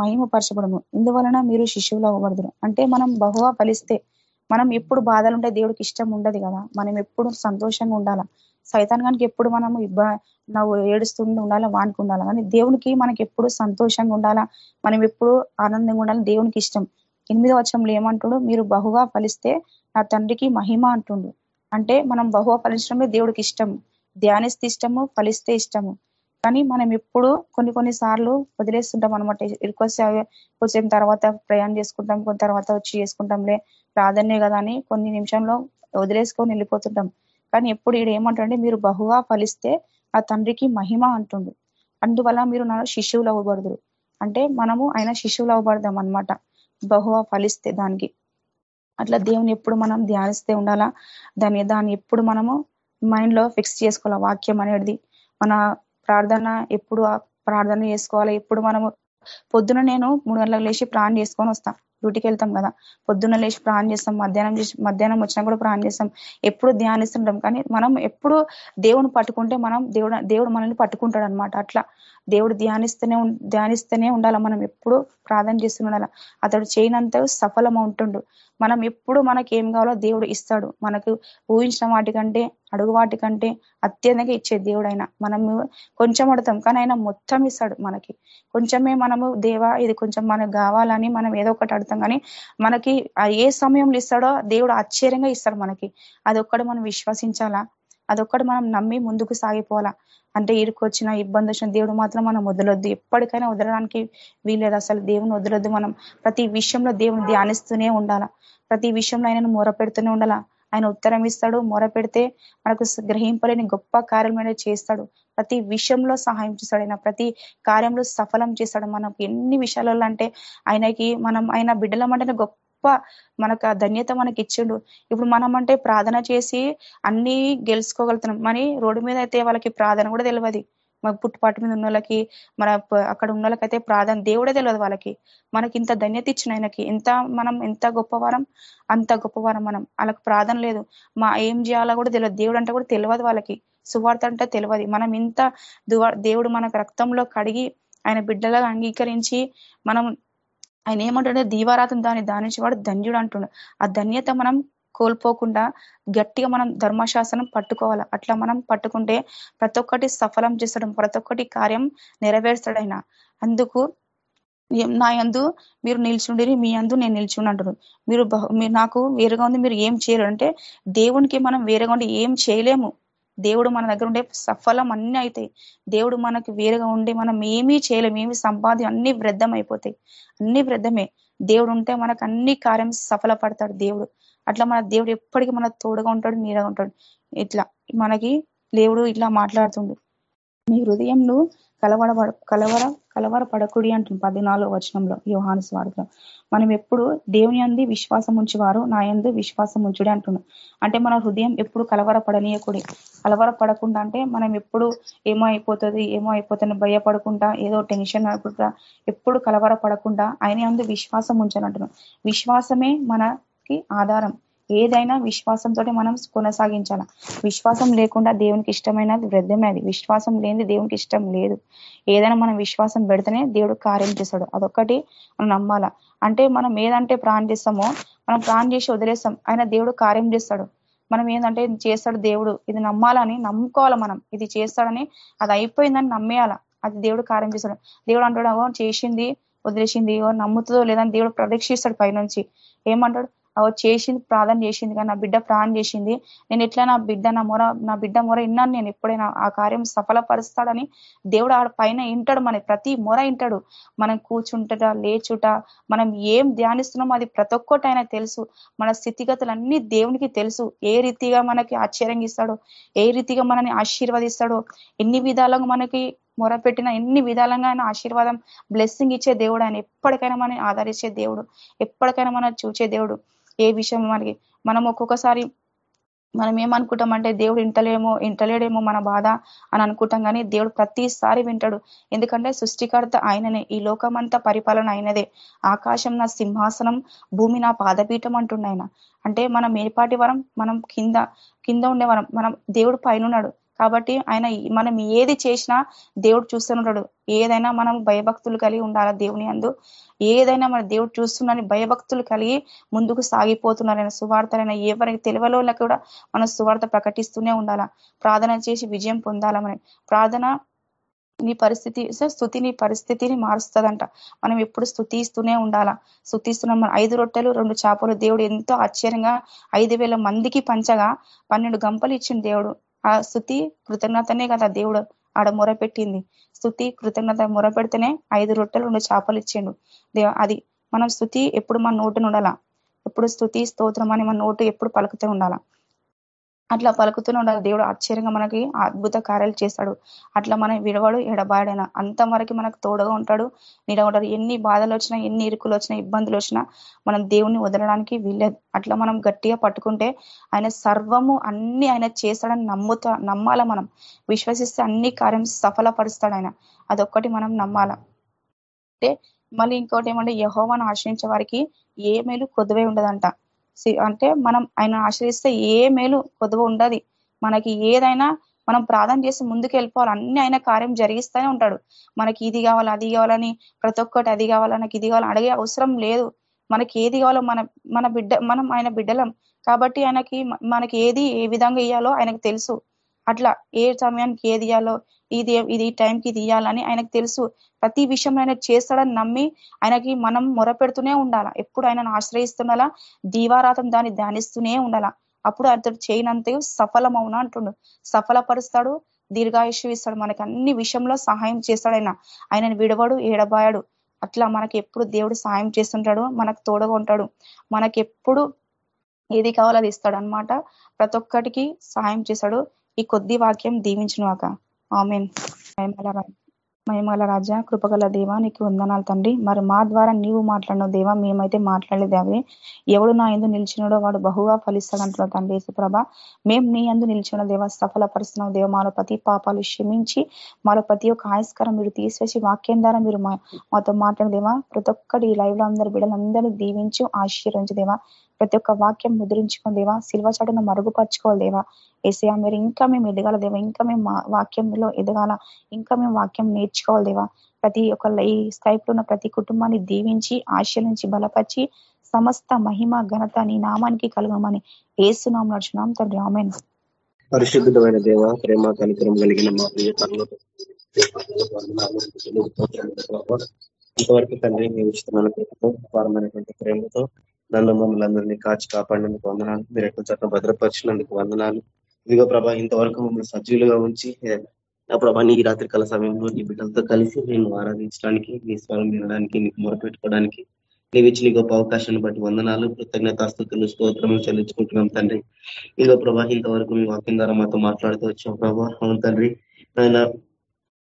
మహిమ పరచబడము ఇందువలన మీరు శిష్యువులు అవ్వబడదురు. అంటే మనం బహుగా ఫలిస్తే మనం ఎప్పుడు బాధలు ఉంటే దేవుడికి ఇష్టం ఉండదు కదా. మనం ఎప్పుడు సంతోషంగా ఉండాలా? సైతాన్ గానికి ఎప్పుడు మనము ఇబ్బ నువ్వు ఏడుస్తుండి ఉండాలా వానికి ఉండాలా కానీ దేవునికి మనకి ఎప్పుడు సంతోషంగా ఉండాలా? మనం ఎప్పుడు ఆనందంగా ఉండాలి? దేవునికి ఇష్టం. ఎనిమిదో వచనంలో ఏమంటాడు? మీరు బహుగా ఫలిస్తే నా తండ్రికి మహిమ అంటుండు. అంటే మనం బహుగా ఫలించడమే దేవుడికి ఇష్టం ధ్యానిస్తే ఇష్టము ఫలిస్తే ఇష్టము. కానీ మనం ఎప్పుడు కొన్ని కొన్ని సార్లు వదిలేస్తుంటాం అనమాట ఎక్కువసేపు కొంచెం తర్వాత ప్రయాణం చేసుకుంటాం కొన్ని తర్వాత వచ్చి చేసుకుంటాంలే ప్రాధాన్యే కదా అని కొన్ని నిమిషంలో వదిలేసుకొని వెళ్ళిపోతుంటాం. కానీ ఎప్పుడు ఈడు ఏమంటాడంటే మీరు బహుగా ఫలిస్తే ఆ తండ్రికి మహిమ అంటుండు. అందువల్ల మీరు నా శిష్యువులు అవ్వబడదురు అంటే మనము ఆయన శిష్యువులు అవ్వబడదాం అన్నమాట. బహువా ఫలిస్తే దానికి. అట్లా దేవుని ఎప్పుడు మనం ధ్యానిస్తే ఉండాలా? దాన్ని దాన్ని ఎప్పుడు మనము మైండ్లో ఫిక్స్ చేసుకోవాలి? వాక్యం అనేది మన ప్రార్థన ఎప్పుడు ప్రార్థన చేసుకోవాలి? ఎప్పుడు మనము పొద్దున నేను మూడు గంటలకు లేచి ప్రాణం చేసుకొని వస్తా. డ్యూటీకి వెళ్తాం కదా. పొద్దున్న లేచి ప్రాణం చేస్తాం. మధ్యాహ్నం చేసి మధ్యాహ్నం వచ్చినా కూడా ప్రాణం చేస్తాం. ఎప్పుడు ధ్యానిస్తుంటాం. కానీ మనం ఎప్పుడు దేవుని పట్టుకుంటే మనం దేవుడు దేవుడు మనల్ని పట్టుకుంటాడు అనమాట అట్లా దేవుడు ధ్యానిస్తూనే ఉం- ధ్యానిస్తూనే ఉండాలి? మనం ఎప్పుడు ప్రార్థన చేస్తూనే ఉండాలి? అతడు చేయనంత సఫలం ఉంటుండు. మనం ఎప్పుడు మనకి ఏం కావాలో దేవుడు ఇస్తాడు. మనకు ఊహించిన వాటికంటే అడుగు వాటికంటే అత్యంతగా ఇచ్చే దేవుడు ఆయన మనము కొంచెం అడుతాం కానీ ఆయన మొత్తం ఇస్తాడు మనకి. కొంచెమే మనము దేవా ఇది కొంచెం మనకు కావాలని మనం ఏదో ఒకటి అడుగుతాం. కానీ మనకి ఏ సమయంలో ఇస్తాడో దేవుడు ఆశ్చర్యంగా ఇస్తాడు మనకి. అదొక్కడు మనం విశ్వసించాలా? అదొక్కటి మనం నమ్మి ముందుకు సాగిపోవాలా. అంటే ఇరుకు వచ్చిన ఇబ్బంది వచ్చిన దేవుడు మాత్రం మనం వదలొద్దు. ఎప్పటికైనా వదలడానికి వీలేదు అసలు దేవుని వదలొద్దు మనం. ప్రతి విషయంలో దేవుని ధ్యానిస్తూనే ఉండాలా. ప్రతి విషయంలో ఆయనను మొర పెడుతూనే ఉండాలా. ఆయన ఉత్తరం ఇస్తాడు మొర పెడితే మనకు గ్రహింపలేని గొప్ప కార్యం అనేది చేస్తాడు. ప్రతి విషయంలో సహాయం చేస్తాడు ఆయన. ప్రతి కార్యంలో సఫలం చేస్తాడు. మనకు ఎన్ని విషయాలలో అంటే ఆయనకి మనం ఆయన బిడ్డలం అంటేనే గొప్ప మనకు ఆ ధన్యత మనకి ఇచ్చిండు ఇప్పుడు మనం అంటే ప్రార్థన చేసి అన్ని గెలుచుకోగలుగుతున్నాం. మరి రోడ్డు మీద అయితే వాళ్ళకి ప్రార్థన కూడా తెలియదు మన పుట్టుపాటు మీద ఉన్న వాళ్ళకి మన అక్కడ ఉన్న వాళ్ళకైతే ప్రార్థన దేవుడే తెలియదు వాళ్ళకి. మనకి ఇంత ధన్యత ఇచ్చిన ఆయనకి. ఎంత మనం ఎంత గొప్పవారం అంత గొప్పవారం మనం. వాళ్ళకి ప్రార్థన లేదు. మా ఏం చేయాలో కూడా తెలియదు దేవుడు అంటే కూడా తెలియదు వాళ్ళకి. సువార్త అంటే తెలియదు మనం ఇంత దేవుడు మనకు రక్తంలో కడిగి ఆయన బిడ్డలుగా అంగీకరించి మనం ఆయన ఏమంటాడే? దీవారాతం దాన్ని దానించేవాడు ధన్యుడు అంటుండు. ఆ ధన్యత మనం కోల్పోకుండా గట్టిగా మనం ధర్మశాస్త్రం పట్టుకోవాలి? అట్లా మనం పట్టుకుంటే ప్రతి ఒక్కటి సఫలం చేస్తాడు ప్రతి ఒక్కటి కార్యం నెరవేరుస్తాడు ఆయన. అందుకు నా యందు మీరు నిల్చుండిరి మీ అందు నేను నిల్చుండి అంటారు మీరు బహు- మీరు నాకు వేరుగా ఉంది మీరు ఏం చేయరు అంటే దేవునికి మనం వేరుగా ఉండి ఏం చేయలేము. దేవుడు మన దగ్గర ఉండే సఫలం అన్ని అవుతాయి దేవుడు మనకి వేరుగా ఉండి మనం ఏమీ చేయలేము ఏమి సంపాది అన్ని వృద్ధం అయిపోతాయి అన్ని వృద్ధమే దేవుడు ఉంటే మనకు అన్ని కార్యం సఫలపడతాడు దేవుడు. అట్లా మన దేవుడు ఎప్పటికీ మన తోడుగా ఉంటాడు నీడగా ఉంటాడు. ఇట్లా మనకి దేవుడు ఇట్లా మాట్లాడుతుండు. మీ హృదయంను కలవర కలవర కలవర పడకుడి అంటుంది పద్నాలుగో వచనంలో యోహాను స్వార్థలో మనం ఎప్పుడు దేవుని అంది విశ్వాసం ఉంచేవారు నా యందు విశ్వాసం ఉంచుడే అంటున్నాం అంటే మన హృదయం ఎప్పుడు కలవర పడనీయకుడి కలవర పడకుండా అంటే మనం ఎప్పుడు ఏమో అయిపోతుంది ఏమో అయిపోతుంది భయపడకుండా ఏదో టెన్షన్ అనుకుంటా ఎప్పుడు కలవర పడకుండా ఆయన అందు విశ్వాసం ఉంచని విశ్వాసమే మనకి ఆధారం. ఏదైనా విశ్వాసంతో మనం కొనసాగించాల? విశ్వాసం లేకుండా దేవునికి ఇష్టమైనది వృద్ధమైనది విశ్వాసం లేనిది దేవునికి ఇష్టం లేదు. ఏదైనా మనం విశ్వాసం పెడితేనే దేవుడు కార్యం చేస్తాడు. అదొక్కటి మనం నమ్మాల. అంటే మనం ఏదంటే ప్రాణం చేస్తామో మనం ప్రాణం చేసి వదిలేస్తాం ఆయన దేవుడు కార్యం చేస్తాడు. మనం ఏంటంటే ఇది చేస్తాడు దేవుడు. ఇది నమ్మాలని నమ్ముకోవాలి మనం. ఇది చేస్తాడని అది అయిపోయిందని నమ్మేయాల? అది దేవుడు కార్యం చేస్తాడు. దేవుడు అంటాడు చేసింది వదిలేసింది నమ్ముతుందో లేదని దేవుడు ప్రదక్షిస్తాడు పైనుంచి. ఏమంటాడు? చేసింది ప్రార్థన చేసింది కానీ నా బిడ్డ ప్రాణం చేసింది. నేను ఎట్లా నా బిడ్డ నా మొర నా బిడ్డ మొర విన్నాను నేను ఎప్పుడైనా ఆ కార్యం సఫలపరుస్తాడని దేవుడు ఆడ పైన వింటాడు మన ప్రతి మొర వింటాడు మనం కూర్చుంటట లేచుట మనం ఏం ధ్యానిస్తున్నామో అది ప్రతి ఒక్కటి ఆయన తెలుసు. మన స్థితిగతులన్నీ దేవునికి తెలుసు. ఏ రీతిగా మనకి ఆశ్చర్యం ఇస్తాడో ఏ రీతిగా మనని ఆశీర్వదిస్తాడో ఎన్ని విధాలుగా మనకి మొరపెట్టిన ఎన్ని విధాలుగా ఆయన ఆశీర్వాదం బ్లెస్సింగ్ ఇచ్చే దేవుడు ఆయన ఎప్పటికైనా మనం ఆదరించే దేవుడు ఎప్పటికైనా మనం చూచే దేవుడు. ఏ విషయం మనకి? మనం ఒక్కొక్కసారి మనం ఏమనుకుంటామంటే దేవుడు ఇంటలేమో ఇంటలేడేమో మన బాధ అని అనుకుంటాం కానీ దేవుడు ప్రతిసారి వింటాడు. ఎందుకంటే సృష్టికర్త ఆయననే. ఈ లోకమంతా పరిపాలన అయినదే ఆకాశం నా సింహాసనం భూమి నా పాదపీఠం అంటుండయన అంటే మనం మేపాటి వరం మనం కింద కింద ఉండేవరం మనం దేవుడు పైన కాబట్టి ఆయన మనం ఏది చేసినా దేవుడు చూస్తున్నాడు ఏదైనా మనం భయభక్తులు కలిగి ఉండాలి దేవుని అందు? ఏదైనా మన దేవుడు చూస్తున్నారని భయభక్తులు కలిగి ముందుకు సాగిపోతున్నారైనా సువార్తలైన ఎవరికి తెలివలో కూడా మనం సువార్త ప్రకటిస్తూనే ఉండాలా? ప్రార్థన చేసి విజయం పొందాలా మనం ప్రార్థన నీ పరిస్థితి స్థుతి నీ పరిస్థితిని మారుస్తుందంట. మనం ఎప్పుడు స్థుతిస్తూనే ఉండాలా? స్థుతిస్తున్నాం ఐదు రొట్టెలు రెండు చేపలు దేవుడు ఎంతో ఆశ్చర్యంగా ఐదు మందికి పంచగా పన్నెండు గంపలు ఇచ్చిన దేవుడు. ఆ స్థుతి కృతజ్ఞతనే కదా దేవుడు ఆడ మొర పెట్టింది. స్థుతి కృతజ్ఞత మొర పెడితేనే ఐదు రొట్టెలు రెండు చేపలు ఇచ్చిండు. దేవ అది మనం స్థుతి ఎప్పుడు మన నోటును ఉండాలా ఎప్పుడు స్థుతి స్తోత్రం అని మన నోటు ఎప్పుడు పలుకుతూ ఉండాలా? అట్లా పలుకుతూనే ఉండాలి. దేవుడు ఆశ్చర్యంగా మనకి అద్భుత కార్యాలు చేస్తాడు. అట్లా మనం విడవాడు అంత అంతవరకు మనకు తోడుగా ఉంటాడు ఉంటాడు. ఎన్ని బాధలు వచ్చినా ఎన్ని ఇరుకులు వచ్చినా ఇబ్బందులు వచ్చినా మనం దేవుణ్ణి వదలడానికి వీల్లేదు. అట్లా మనం గట్టిగా పట్టుకుంటే ఆయన సర్వము అన్ని ఆయన చేస్తాడని నమ్ముతా నమ్మాల మనం. విశ్వసిస్తే అన్ని కార్యం సఫలపరుస్తాడు ఆయన. అదొక్కటి మనం నమ్మాల. అంటే మళ్ళీ ఇంకోటి ఏమంటే యహోవాను ఆశ్రయించే వారికి ఏ మేలు కొద్దువే ఉండదంట. అంటే మనం ఆయన ఆశ్రయిస్తే ఏ మేలు కొద్దువ ఉండదు. మనకి ఏదైనా మనం ప్రార్థన చేసి ముందుకు వెళ్ళిపోవాలి అన్ని ఆయన కార్యం జరిగిస్తూనే ఉంటాడు. మనకి ఇది కావాలి అది కావాలని ప్రతి ఒక్కటి అది కావాలి నాకు ఇది కావాలని అడిగే అవసరం లేదు. మనకి ఏది కావాలో మన మన బిడ్డ మనం ఆయన బిడ్డలం. కాబట్టి ఆయనకి మనకి ఏది ఏ విధంగా ఇయ్యాలో ఆయనకు తెలుసు. అట్లా ఏ సమయానికి ఏది ఇయ్యాలో ఇది ఇది టైంకి ఇది ఇయ్యాలని ఆయనకు తెలుసు. ప్రతి విషయంలో ఆయన చేస్తాడని నమ్మి ఆయనకి మనం మొరపెడుతూనే ఉండాలా. ఎప్పుడు ఆయనను ఆశ్రయిస్తుండాలా? దీవారాతం దాన్ని ధ్యానిస్తూనే ఉండాలా. అప్పుడు అతడు చేయనంతయు సఫలమవునా అంటుండు. సఫలపరుస్తాడు దీర్ఘాయుషు ఇస్తాడు. మనకి అన్ని విషయంలో సహాయం చేస్తాడు ఆయన. ఆయనను విడవడు ఏడబాయడు. అట్లా మనకి ఎప్పుడు దేవుడు సహాయం చేస్తుంటాడు మనకు తోడుగా ఉంటాడు. మనకి ఎప్పుడు ఏది కావాలో అది ఇస్తాడు అనమాట ప్రతి ఒక్కటికి సహాయం చేశాడు ఈ కొద్ది వాక్యం దీవించిన ఆమెన్. మహిమల రాజా కృపగల దేవ నీకు వందనాలు తండ్రి. మరి మా ద్వారా నీవు మాట్లాడిన దేవా మేమైతే మాట్లాడలేదు అవి. ఎవడు నా ఎందు నిలిచినడో వాడు బహుగా ఫలిస్తాడంటున్నావు తండ్రి యేసుప్రభ. మేము నీ ఎందు నిలిచిన దేవ సఫలపరుస్తున్నావు దేవ. మాలో ప్రతి పాపాలు క్షమించి మాలో ప్రతి ఒక్క ఆయస్కరం మీరు తీసివేసి వాక్యం ద్వారా మీరు మాతో మాట్లాడదేవా ప్రతి ఒక్కటి ఈ లైవ్లో అందరు బిడ్డలందరూ దీవించు ఆశీర్వించు దేవా. ప్రతి ఒక్క వాక్యం ముద్రించుకోండి దేవా శిల్వ చాటును మరుగుపరచుకోవాలి దేవా ఏసయా మీరు ఇంకా మేము ఎదగాల దేవా ఇంకా మేము వాక్యంలో ఎదగాల? ఇంకా మేము వాక్యం నేర్చుకోవాలి దేవా ప్రతి ఒక్క ఈ స్కైప్ ఉన్న ప్రతి కుటుంబాన్ని దీవించి ఆశీర్వించి బలపరిచి సమస్త మహిమ ఘనత నీ నామానికి కలగమని ఏసునాం నడుచున్నాం తండ్రి. ఆమెన్. పరిశుద్ధమైన దేవ ప్రేమ కనికరం కలిగిన మా ప్రియ ఇంతవరకు తండ్రి మీ ఉచితమైన కృపతో ప్రేమతో నన్ను మమ్మల్ని అందరినీ కాచి కాపాడినందుకు వందనాలు. మీరు ఎక్కడ చట్టం భద్రపరిచినందుకు వందనాలు. ఇదిగో ప్రభా ఇంతవరకు మమ్మల్ని సజీవులుగా ఉంచి నా ప్రభా నీ రాత్రికాల సమయంలో నీ బిడ్డలతో కలిసి నేను ఆరాధించడానికి నీ స్వరం వినడానికి నీకు మొరపెట్టుకోవడానికి నీవు ఇచ్చిన గొప్ప అవకాశాన్ని బట్టి వందనాలు. కృతజ్ఞతాస్తుతులు స్తోత్రములు చెల్లించుకుంటున్నాం తండ్రి. ఇదిగో ప్రభా ఇంతవరకు మీ వాక్యం ద్వారా మాతో మాట్లాడుతూ వచ్చాం ప్రభా. అవును తండ్రి. ఆయన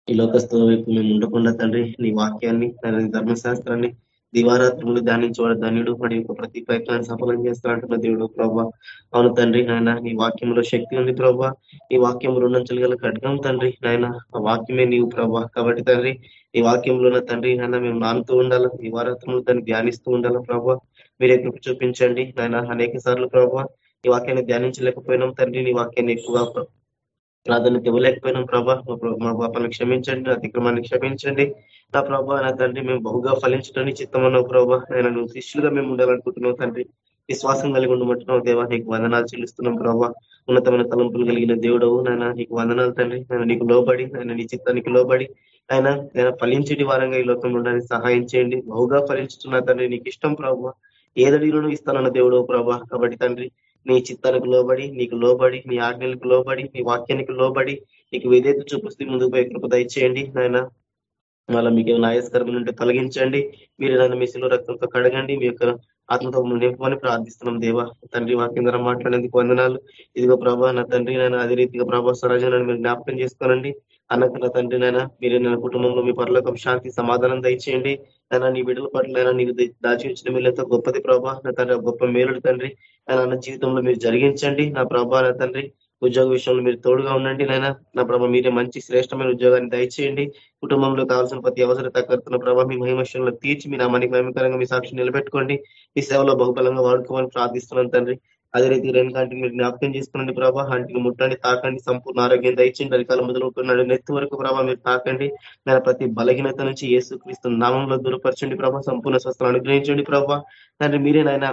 ఈ లోకస్తు వైపు మేము ఉండకుండా తండ్రి నీ వాక్యాన్ని ధర్మశాస్త్రాన్ని దివారాత్రులు ధ్యానించేవాడు ధన్యుడు. వాడి యొక్క ప్రతి ప్రయత్నాన్ని సఫలం చేస్తాడంటున్న దేవుడు ప్రభా. అవును తండ్రి నాయన నీ వాక్యంలో శక్తి ఉంది ప్రభా. ఈ వాక్యం రుణించగల ఖడ్గం తండ్రి నాయన. ఆ వాక్యమే నీవు ప్రభా. కాబట్టి తండ్రి ఈ వాక్యంలో ఉన్న తండ్రి నాయన మేము నానుతూ ఉండాలి? దివారాత్రులు దాన్ని ధ్యానిస్తూ ఉండాలి ప్రభా? మీరే కృప చూపించండి నాయన అనేక సార్లు ప్రభా. ఈ వాక్యాన్ని ధ్యానించలేకపోయినాం తండ్రి. నీ వాక్యాన్ని ఎక్కువగా ప్రాధాన్యత ఇవ్వలేకపోయినాం ప్రభా. మా పాపను క్షమించండి అతిక్రమాన్ని క్షమించండి. నా ప్రభా నా తండ్రి మేము బహుగా ఫలించడానికి చిత్తమన్నావు ప్రభా. నేను నువ్వు శిష్యులుగా మేము ఉండాలనుకుంటున్నావు తండ్రి. విశ్వాసం కలిగి ఉండమంటున్నావు దేవా. నీకు వందనాలు చెల్లిస్తున్నాం ప్రభా. ఉన్నతమైన తలంపులు కలిగిన దేవుడవు నాయన. నీకు వందనాలు తండ్రి. నేను నీకు లోబడి నేను నీ చిత్తానికి లోబడి. ఆయన ఆయన ఫలించేటి వారంగా ఈ లోకంలో ఉండడానికి సహాయం చేయండి. బహుగా ఫలించుతున్నా తండ్రి నీకు ఇష్టం ప్రభావ ఏదడిలోనూ ఇస్తానన్న దేవుడు ప్రభా. కాబట్టి తండ్రి నీ చిత్తానికి లోబడి నీకు లోబడి నీ ఆజ్ఞలకు లోబడి నీ వాక్యానికి లోబడి నీకు విధేత చూపిస్తే ముందుకు పోయి కృప దయచేయండి నాయన. మళ్ళీ మీకు ఏమైనా ఉంటే తొలగించండి. మీరు నన్ను మీ శిలో రక్తంతో కడగండి మీ యొక్క ఆత్మతో నింపమని ప్రార్థిస్తున్నాం. దేవ తండ్రి వాక్యం మాట్లాడేందుకు వందనాలు. ఇదిగో ప్రభా నా తండ్రి నాయన అదే రీతిగా ప్రభా స్వరాజాన్ని మీరు జ్ఞాపకం చేసుకోనండి. అన్నకు నా తండ్రి నాయన మీరు నా కుటుంబంలో మీ పరలోకం శాంతి సమాధానం దయచేయండి. నాయన నీ బిడ్డల పట్ల అయినా నీకు దాచి ఉంచిన మీలతో గొప్పది ప్రభా. నా తండ్రి గొప్ప మేలుడు తండ్రి. నా జీవితంలో మీరు జరిగించండి. నా ప్రభా నా తండ్రి ఉద్యోగ విషయంలో మీరు తోడుగా ఉండండి నాయన. నా ప్రభావ మీరే మంచి శ్రేష్టమైన ఉద్యోగాన్ని దయచేయండి. కుటుంబంలో కావాల్సిన ప్రతి అవసరత కడుతున్న ప్రభావ మీ మహిమశంలో తీర్చి మీ నామానికి మహిమకరంగా మీ సాక్షి నిలబెట్టుకోండి. ఈ సేవలో బహుబలంగా వాడుకోవాలని ప్రార్థిస్తున్నాను తండ్రి. అదే రీతి రెండు మీరు జ్ఞాపకం చేసుకోండి ప్రభా. అంటికి ముట్టండి తాకండి సంపూర్ణ ఆరోగ్యం దయచేయండి. అధికారులు మొదలుకున్నాడు నెత్తి వరకు ప్రభావ మీరు తాకండి. నేను ప్రతి బలహీనత నుంచి ఏసుక్రీస్తు నామంలో దూరపరచండి ప్రభా. సంపూర్ణ స్వస్థలు అనుగ్రహించండి ప్రభావ తండ్రి మీరే నాయన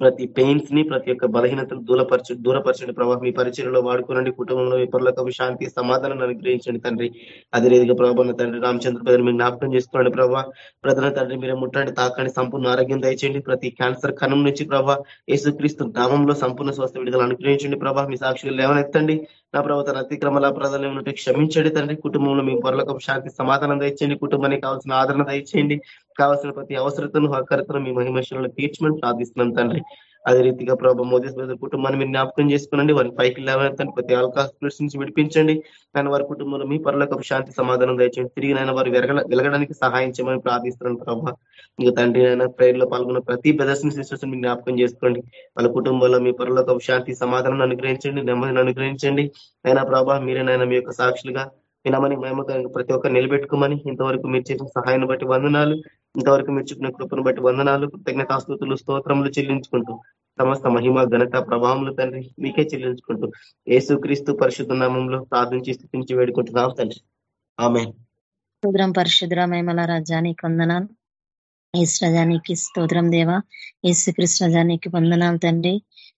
ప్రతి పెయిన్స్ని ప్రతి ఒక్క బలహీనతను దూరపరచు దూరపరచండి ప్రభావ మీ పరిచయలో వాడుకోనండి కుటుంబంలో విపరులకు శాంతి సమాధానం అనుగ్రహించండి తండ్రి. అదే రీతిగా ప్రభావ తండ్రి రామచంద్ర ప్రజలు మీరు జ్ఞాపకం చేసుకోండి ప్రభావ ప్రధాన తండ్రి మీరు ముట్టండి తాకండి సంపూర్ణ ఆరోగ్యం దయచేయండి. ప్రతి క్యాన్సర్ కణం నుంచి ప్రభావ యేసుక్రీస్తు నామంలో సంపూర్ణ స్వస్థ విడుదల అనుగ్రహించండి ప్రభావ మీ సాక్షులు లేవనెత్తండి. నా ప్రభావ తన అతిక్రమల ప్రజలు ఏమైనా క్షమించండి తండ్రి. కుటుంబంలో మీ పొరలకు శాంతి సమాధానం దయచేయండి. కుటుంబానికి కావాల్సిన ఆదరణ దయచేయండి. కావాల్సిన ప్రతి అవసరతను హక్కరతను మీ మహిమశలను తీర్చమని ప్రార్థిస్తున్నాం తండ్రి. అదే రీతిగా ప్రభావ మోదీ కుటుంబాన్ని మీరు జ్ఞాపకం చేసుకునండి. వారి పైకి లేవనెత్తండి. ప్రతి ఆల్కాస్ నుంచి విడిపించండి. ఆయన వారి కుటుంబంలో మీ పరులకు శాంతి సమాధానం దయచేయండి. తిరిగి ఆయన వారు వెలగడానికి సహాయం చేయమని ప్రార్థిస్తున్నాను ప్రభావ ఇంకా తండ్రి అయినా ప్రేయర్లో పాల్గొన్న ప్రతి ప్రదర్శన సిస్టర్స్ మీ జ్ఞాపకం చేసుకోండి. వాళ్ళ కుటుంబంలో మీ పరులకు శాంతి సమాధానం అనుగ్రహించండి. నెమ్మదిని అనుగ్రహించండి. అయినా ప్రభావ మీరేనైనా మీ యొక్క సాక్షులుగా వినమని మేము ప్రతి ఒక్కరు నిలబెట్టుకోమని ఇంతవరకు మీరు చేసిన సహాయాన్ని బట్టి వందనాలు. ఇంతవరకు మీరు చెప్పిన కృపను బట్టి వందనాలు. కృతజ్ఞతాస్తుతులు స్తోత్రములు చెల్లించుకుంటూ సమస్త మహిమ ఘనత ప్రభావములు తండ్రి మీకే చెల్లించుకుంటూ యేసు క్రీస్తు పరిశుద్ధ నామంలో ప్రార్థించి స్థితించి వేడుకుంటున్నాం తండ్రి. ఆమె స్తోత్రం పరిశుద్ర మేమల రాజానికి వందనాలు. ఏసు రజానికి స్తోత్రం దేవా. ఏసు కృష్ణ వందనాలు తండ్రి.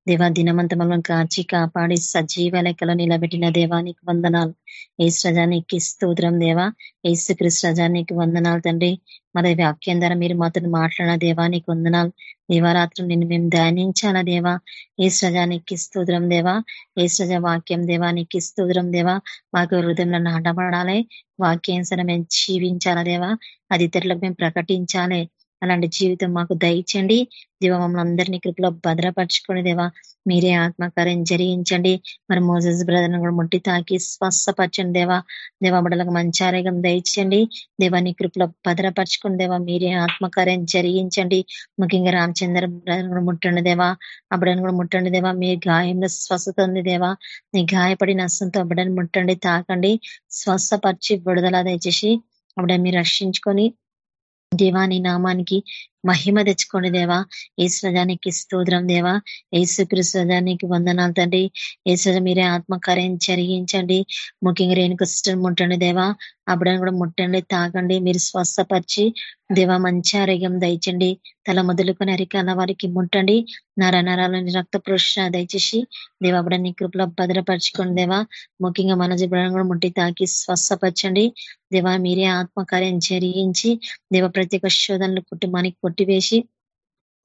దేవా దినమంత మమ్మల్ని కాచి కాపాడి సజీవ లెక్కలో నిలబెట్టిన దేవానికి వందనాలు. ఏసు రజానికి స్తోత్రం దేవా. ఏసు కృష్ణ రజానికి వందనాలు తండ్రి. మరి వాక్యం ద్వారా మీరు మాతో మాట్లాడిన దేవానికి వందనాలు. దేవారాత్రం నిన్ను మేము ధ్యానించాలా దేవా. ఏ సజానికి స్తోత్రం దేవా. ఏ సజ వాక్యం దేవానికి స్తోత్రం దేవా. మాకు హృదయంలో నాటపడాలి వాక్యం మేము జీవించాలా దేవా. అది ఇతరులకు మేము ప్రకటించాలి. అలాంటి జీవితం మాకు దయచండి. దేవ మమ్మల్ని అందరినీ కృపలో భద్రపరచుకోండి దేవా మీరే ఆత్మకార్యం జరిగించండి. మరి మోజస్ బ్రదర్ని కూడా ముట్టి తాకి స్వస్థపరచండి దేవా. దేవాబడలకు మంచి ఆరోగ్యం దయచండి. దేవాన్ని కృపలో భద్రపరచుకుని దేవా మీరే ఆత్మకార్యం జరిగించండి. ముఖ్యంగా రామచంద్ర బ్రదర్ని కూడా ముట్టండి దేవా. అబ్బడని కూడా ముట్టండి దేవా. మీ గాయంలో స్వస్థత ఉంది దేవా. నీ గాయపడిన నష్టంతో అబ్బడని ముట్టండి తాకండి. స్వస్థపరిచి విడుదల దయచేసి అప్పుడే మీరు రక్షించుకొని దేవాని నామానికి మహిమ తెచ్చుకోండి దేవా. ఈశ్వరజానికి స్తోత్రం దేవా. ఏసుకృష్ణానికి వందనాలు తండ్రి. ఈశ్వర మీరే ఆత్మకార్యం జరిగించండి. ముఖ్యంగా రేణుకు సిస్టర్ ముట్టండి దేవా. అప్పుడని కూడా ముట్టండి తాగండి. మీరు స్వస్థపరిచి దేవా మంచి ఆరోగ్యం దయచండి. తల మొదలుకొని అరికాల వారికి ముట్టండి. నర నరాలని రక్త పురుష దయచేసి దేవాబడని కృపలో భద్రపరచుకోండి దేవా. ముఖ్యంగా మన జీవనం కూడా ముట్టి తాకి స్వస్థపరచండి. దేవా మీరే ఆత్మకార్యం జరిగించి దేవ ప్రత్యేక శోధనలు కుటుంబానికి కొట్టివేసి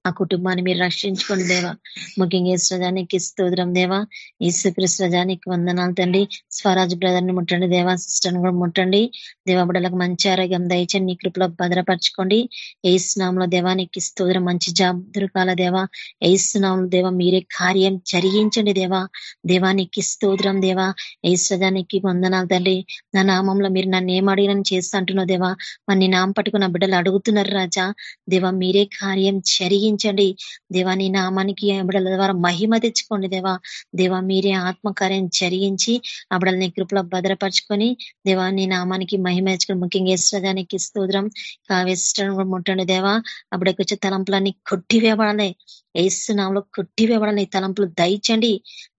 ఆ కుటుంబాన్ని మీరు రక్షించుకోండి దేవా. ముఖ్యంగా ఈశ్వరానికి స్తోత్రం దేవా. ఈశ్వకృష్ణజానికి వందనాలు తండ్రి. స్వరాజ్ బ్రదర్ని ముట్టండి దేవా. సిస్టర్ని కూడా ముట్టండి. దేవా బిడ్డలకు మంచి ఆరోగ్యం దయచండి నీ కృపలో భద్రపరచుకోండి. ఏసునామంలో దేవానికి స్తోత్రం మంచి జాబ్ దొరకాల దేవా. ఏసునామంలో దేవా మీరే కార్యం జరిగించండి దేవా. దేవానికి స్తోత్రం దేవా. ఏసుజానికి వందనాలు తండ్రి. నా నామంలో మీరు నన్ను ఏం అడిగినని చేస్తా అంటున్నావు దేవా. మరి నీ నామం పట్టుకున్న బిడ్డలు అడుగుతున్నారు రాజా. దేవా మీరే కార్యం జరిగించండి. జరిగించండి దేవా నీ నామానికి అబడల ద్వారా మహిమ తెచ్చుకోండి దేవా. దేవా మీరే ఆత్మకార్యం జరిగించి ఆ బిడల్ని కృపలో భద్రపరచుకొని దేవా నీ నామానికి మహిమ తెచ్చుకొని ముఖ్యంగా ఇష్టదానికి స్తోత్రం. కావ్యష్టం కూడా ముట్టండి దేవా. అప్పుడకొచ్చే తలంపులన్నీ కొట్టివేయబడాలి. ఏసునాంలో కొట్టివేయబడాలి తలంపులు దయచండి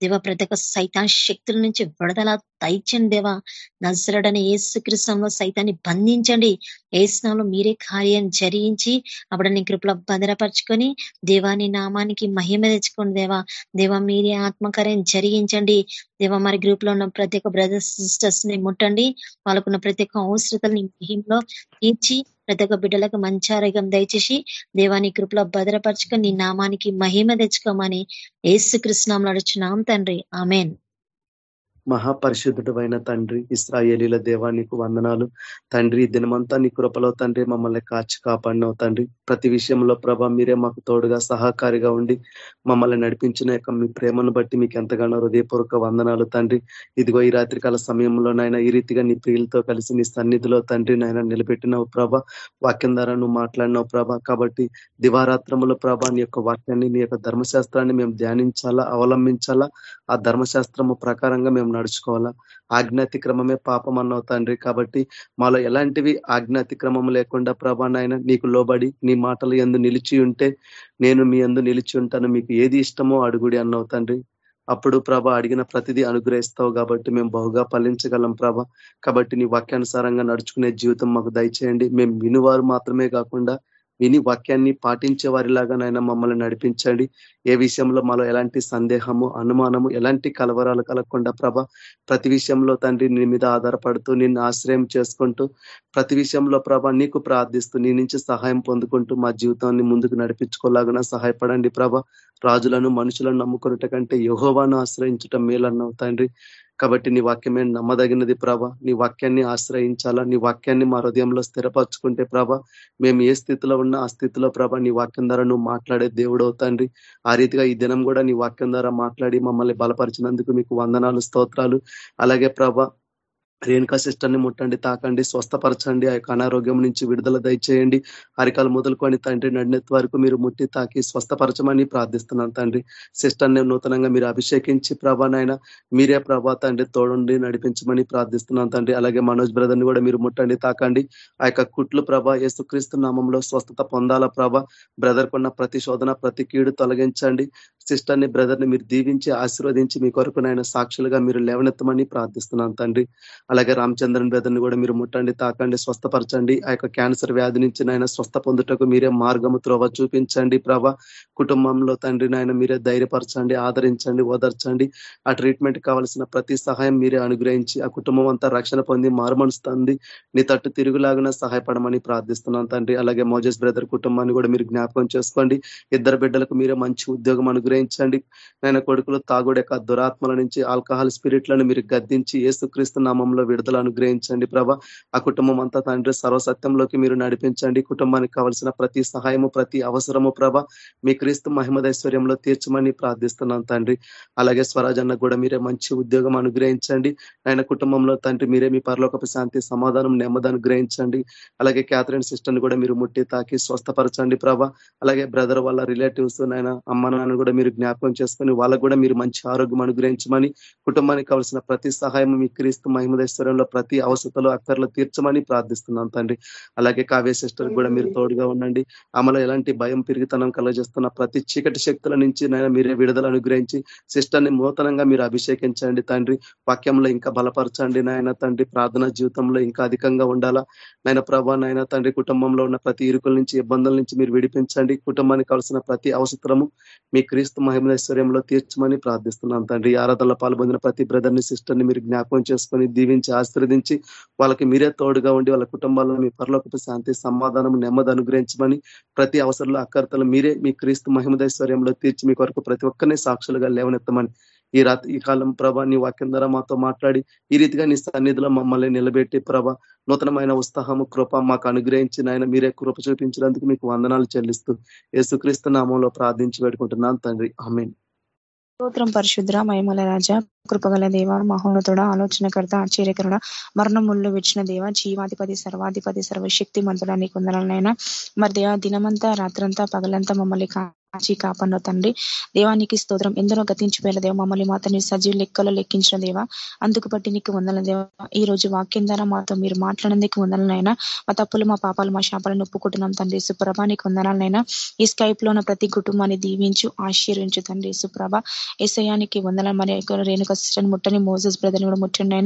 దేవ ప్రతి ఒక్క సైతాన్ శక్తుల నుంచి విడుదల దయచండి దేవా. నజరడని ఏసు కృష్ణంలో సైతాన్ని బంధించండి. ఏసునాంలో మీరే కార్యం జరిగించి అప్పుడని నీ కృపలో భద్రపరచుకొని దేవాని నామానికి మహిమ తెచ్చుకోండి దేవా. దేవా మీరే ఆత్మకార్యం జరిగించండి. దేవా మరి గ్రూప్లో ఉన్న ప్రతి ఒక్క బ్రదర్స్ సిస్టర్స్ని ముట్టండి. వాళ్ళకున్న ప్రతి ఒక్క అవసరతల్ని మహిమలో తీర్చి ప్రతి ఒక్క బిడ్డలకు మంచి ఆరోగ్యం దయచేసి దేవాని కృపలో భద్రపరచుకొని నీ నామానికి మహిమ తెచ్చుకోమని ఏసు కృష్ణంలో అడుచున్నాం తండ్రి. ఆమెన్. మహాపరిశుద్ధుడైన తండ్రి ఇస్రాయేలీల నీకు వందనాలు. తండ్రి దినమంతా నీ కృపలో తండ్రి మమ్మల్ని కాచి కాపాడినవు తండ్రి. ప్రతి విషయంలో ప్రభ మీరే మాకు తోడుగా సహకారిగా ఉండి మమ్మల్ని నడిపించిన యొక్క మీ ప్రేమను బట్టి మీకు ఎంతగానో హృదయపూర్వక వందనాలు తండ్రి. ఇదిగో ఈ రాత్రికాల సమయంలో నాయన ఈ రీతిగా నీ ప్రియులతో కలిసి నీ సన్నిధిలో తండ్రి నాయన నిలబెట్టినవు ప్రభ. వాక్యం ద్వారా నువ్వు మాట్లాడినావు ప్రభ. కాబట్టి దివారాత్రముల ప్రభ నీ యొక్క వాక్యాన్ని నీ యొక్క ధర్మశాస్త్రాన్ని మేము ధ్యానించాలా అవలంబించాలా? ఆ ధర్మశాస్త్రము ప్రకారంగా మేము నడుచుకోవాలా? ఆజ్ఞాతిక్రమమే పాపం అన్నావు తండ్రి. కాబట్టి మాలో ఎలాంటివి ఆజ్ఞాతిక్రమం లేకుండా ప్రభా నాయన నీకు లోబడి నీ మాటలు ఎందు నిలిచి ఉంటే నేను మీ ఎందు నిలిచి ఉంటాను. మీకు ఏది ఇష్టమో అడుగుడి అన్నావు తండ్రి. అప్పుడు ప్రభ అడిగిన ప్రతిదీ అనుగ్రహిస్తావు కాబట్టి మేము బహుగా ఫలించగలం ప్రభ. కాబట్టి నీ వాక్యానుసారంగా నడుచుకునే జీవితం మాకు దయచేయండి. మేము వినువారు మాత్రమే కాకుండా విని వాక్యాన్ని పాటించే వారిలాగా మమ్మల్ని నడిపించండి. ఏ విషయంలో మాలో ఎలాంటి సందేహము అనుమానము ఎలాంటి కలవరాలు కలగకుండా ప్రభ ప్రతి విషయంలో తండ్రి నీ మీద ఆధారపడుతూ నిన్ను ఆశ్రయం చేసుకుంటూ ప్రతి విషయంలో ప్రభ నీకు ప్రార్థిస్తూ నీ నుంచి సహాయం పొందుకుంటూ మా జీవితాన్ని ముందుకు నడిపించుకోలాగా సహాయపడండి ప్రభ. రాజులను మనుషులను నమ్ముకున్నట కంటే యహోవాను ఆశ్రయించటం మేలన్నావు తండ్రి. కాబట్టి నీ వాక్యమే నమ్మదగినది ప్రభ. నీ వాక్యాన్ని ఆశ్రయించాలా? నీ వాక్యాన్ని మా హృదయంలో స్థిరపరచుకుంటే ప్రభ మేము ఏ స్థితిలో ఉన్నా ఆ స్థితిలో ప్రభ నీ వాక్యం ద్వారా నువ్వు మాట్లాడే దేవుడు తండ్రి. ఆ రీతిగా ఈ దినం కూడా నీ వాక్యం ద్వారా మాట్లాడి మమ్మల్ని బలపరిచినందుకు మీకు వందనాలు స్తోత్రాలు. అలాగే ప్రభ రేణుకా సిస్టర్ని ముట్టండి తాకండి స్వస్థపరచండి ఆ యొక్క అనారోగ్యం నుంచి విడుదల దయచేయండి. అరికాలు మొదలుకొని తండ్రి నడినెత్తి వరకు మీరు ముట్టి తాకి స్వస్థపరచమని ప్రార్థిస్తున్నాను తండ్రి. సిస్టర్ని నూతనంగా మీరు అభిషేకించి ప్రభానైనా మీరే ప్రభా తండ్రి తోడుండి నడిపించమని ప్రార్థిస్తున్నాను తండ్రి. అలాగే మనోజ్ బ్రదర్ని కూడా మీరు ముట్టండి తాకండి. ఆ యొక్క కుట్లు ప్రభ యేసుక్రీస్తు నామంలో స్వస్థత పొందాల ప్రభ. బ్రదర్ కొన్న ప్రతి శోధన ప్రతి కీడు తొలగించండి. సిస్టర్ని బ్రదర్ని మీరు దీవించి ఆశీర్వదించి మీ కొరకు నాయన సాక్షులుగా మీరు లేవనెత్తమని ప్రార్థిస్తున్నాను తండ్రి. అలాగే రామచంద్రన్ బ్రదర్ని కూడా మీరు ముట్టండి తాకండి స్వస్థపరచండి. ఆ యొక్క క్యాన్సర్ వ్యాధి నుంచి నాయన స్వస్థ పొందుటకు మీరే మార్గము త్రోవ చూపించండి ప్రభ. కుటుంబంలో తండ్రి నాయన మీరే ధైర్యపరచండి ఆదరించండి ఓదర్చండి. ఆ ట్రీట్మెంట్ కావాల్సిన ప్రతి సహాయం మీరే అనుగ్రహించి ఆ కుటుంబం అంతా రక్షణ పొంది మారుమనుస్తుంది నీ తట్టు తిరుగులాగా సహాయపడమని ప్రార్థిస్తున్నాను తండ్రి. అలాగే మోజస్ బ్రదర్ కుటుంబాన్ని కూడా మీరు జ్ఞాపకం చేసుకోండి. ఇద్దరు బిడ్డలకు మీరే మంచి ఉద్యోగం అనుగ్రహించండి. నాయన కొడుకులు తాగుడు యొక్క దురాత్మల నుంచి ఆల్కహాల్ స్పిరిట్లను మీరు గద్దించి ఏసుక్రీస్తు నామంలో కుటుంబంలో విడుదల అనుగ్రహించండి ప్రభ. ఆ కుటుంబం అంతా తండ్రి సర్వసత్యంలోకి మీరు నడిపించండి. కుటుంబానికి కావాల్సిన ప్రతి సహాయము ప్రతి అవసరము ప్రభ మీ క్రీస్తు మహిమదైశ్వర్యంలో తీర్చమని ప్రార్థిస్తున్నాం తండ్రి. అలాగే స్వరాజన్న కూడా మీరే మంచి ఉద్యోగం అనుగ్రహించండి. ఆయన కుటుంబంలో తండ్రి మీరే మీ పరలోకపు శాంతి సమాధానం నెమ్మది అనుగ్రహించండి. అలాగే క్యాథరిన్ సిస్టర్ని కూడా మీరు ముట్టి తాకి స్వస్థపరచండి ప్రభ. అలాగే బ్రదర్ వాళ్ళ రిలేటివ్స్ నాయన అమ్మ నాన్న కూడా మీరు జ్ఞాపకం చేసుకొని వాళ్ళకు కూడా మీరు మంచి ఆరోగ్యం అనుగ్రహించమని కుటుంబానికి కావాల్సిన ప్రతి సహాయం మీ క్రీస్తు మహిమద ఈశ్వరంలో ప్రతి అవసరతలో అక్కర్లు తీర్చమని ప్రార్థిస్తున్నాం తండ్రి. అలాగే కావ్య సిస్టర్ కూడా మీరు తోడుగా ఉండండి. ఆమెలో ఎలాంటి భయం పెరిగితనం కలగజేస్తున్న ప్రతి చీకటి శక్తుల నుంచి నైనా మీరే విడుదల అనుగ్రహించి సిస్టర్ని నూతనంగా మీరు అభిషేకించండి తండ్రి. వాక్యంలో ఇంకా బలపరచండి నాయన తండ్రి. ప్రార్థన జీవితంలో ఇంకా అధికంగా ఉండాలా? నాయన ప్రభా నాయన తండ్రి కుటుంబంలో ఉన్న ప్రతి ఇరుకుల నుంచి ఇబ్బందుల నుంచి మీరు విడిపించండి. కుటుంబానికి కావాల్సిన ప్రతి అవసరము మీ క్రీస్తు మహిమేశ్వర్యంలో తీర్చమని ప్రార్థిస్తున్నాం తండ్రి. ఆరాధనలో పాల్పొందిన ప్రతి బ్రదర్ని సిస్టర్ని మీరు జ్ఞాపకం చేసుకొని దీవించి ఆశీర్వదించి వాళ్ళకి మీరే తోడుగా ఉండి వాళ్ళ కుటుంబాల్లో మీ పరలోకపు శాంతి సమాధానం నెమ్మది అనుగ్రహించమని ప్రతి అవసరంలో అక్కర్తలు మీరే మీ క్రీస్తు మహిమదైశ్వర్యంలో తీర్చి మీ కొరకు ప్రతి ఒక్కరిని సాక్షులుగా లేవనెత్తమని ఈ రాత్రి ఈ కాలం ప్రభ నీ వాక్యం ద్వారా మాతో మాట్లాడి ఈ రీతిగా నీ సన్నిధిలో మమ్మల్ని నిలబెట్టి ప్రభ నూతనమైన ఉత్సాహము కృప మాకు అనుగ్రహించి నాయన మీరే కృప చూపించినందుకు మీకు వందనాలు చెల్లిస్తూ యేసుక్రీస్తు నామంలో ప్రార్థించి పెట్టుకుంటున్నాను తండ్రి. ఆమెన్. స్తోత్రం పరిశుద్ర మహిమల రాజ కృపగల దేవ మహోన్నతుడ ఆలోచనకర్త ఆశ్చర్యకరుడ మరణముళ్ళు విచ్చిన దేవ జీవాధిపతి సర్వాధిపతి సర్వశక్తి మంతుడా నీకు వందనాలనైనా మరి దేవ దినమంతా రాత్రంతా పగలంతా మమ్మల్ని కాచి కాపాడిన తండ్రి. దేవానికి స్తోత్రం. ఎందరో గతించిపోయిన దేవ మమ్మల్ని మాత్రం నీ సజీవ లెక్కలో లెక్కించిన దేవ. అందుకు బట్టి నీకు వందల దేవ. ఈ రోజు వాక్యం ద్వారా మాతో మీరు మాట్లాడేందుకు వందలనైనా మా తప్పులు మా పాపాలు మా శాపాలను ఒప్పుకుంటున్నాం తండ్రి సుప్రభ నీకు వందనాలనైనా ఈ స్కైప్లో ఉన్న ప్రతి కుటుంబాన్ని దీవించు ఆశీర్వించు తండ్రి సుప్రభ ఏసయానికి వందల మరి రేణుక సిస్టర్ని ముట్టని మోజస్ బ్రదర్ని కూడా ముట్టండి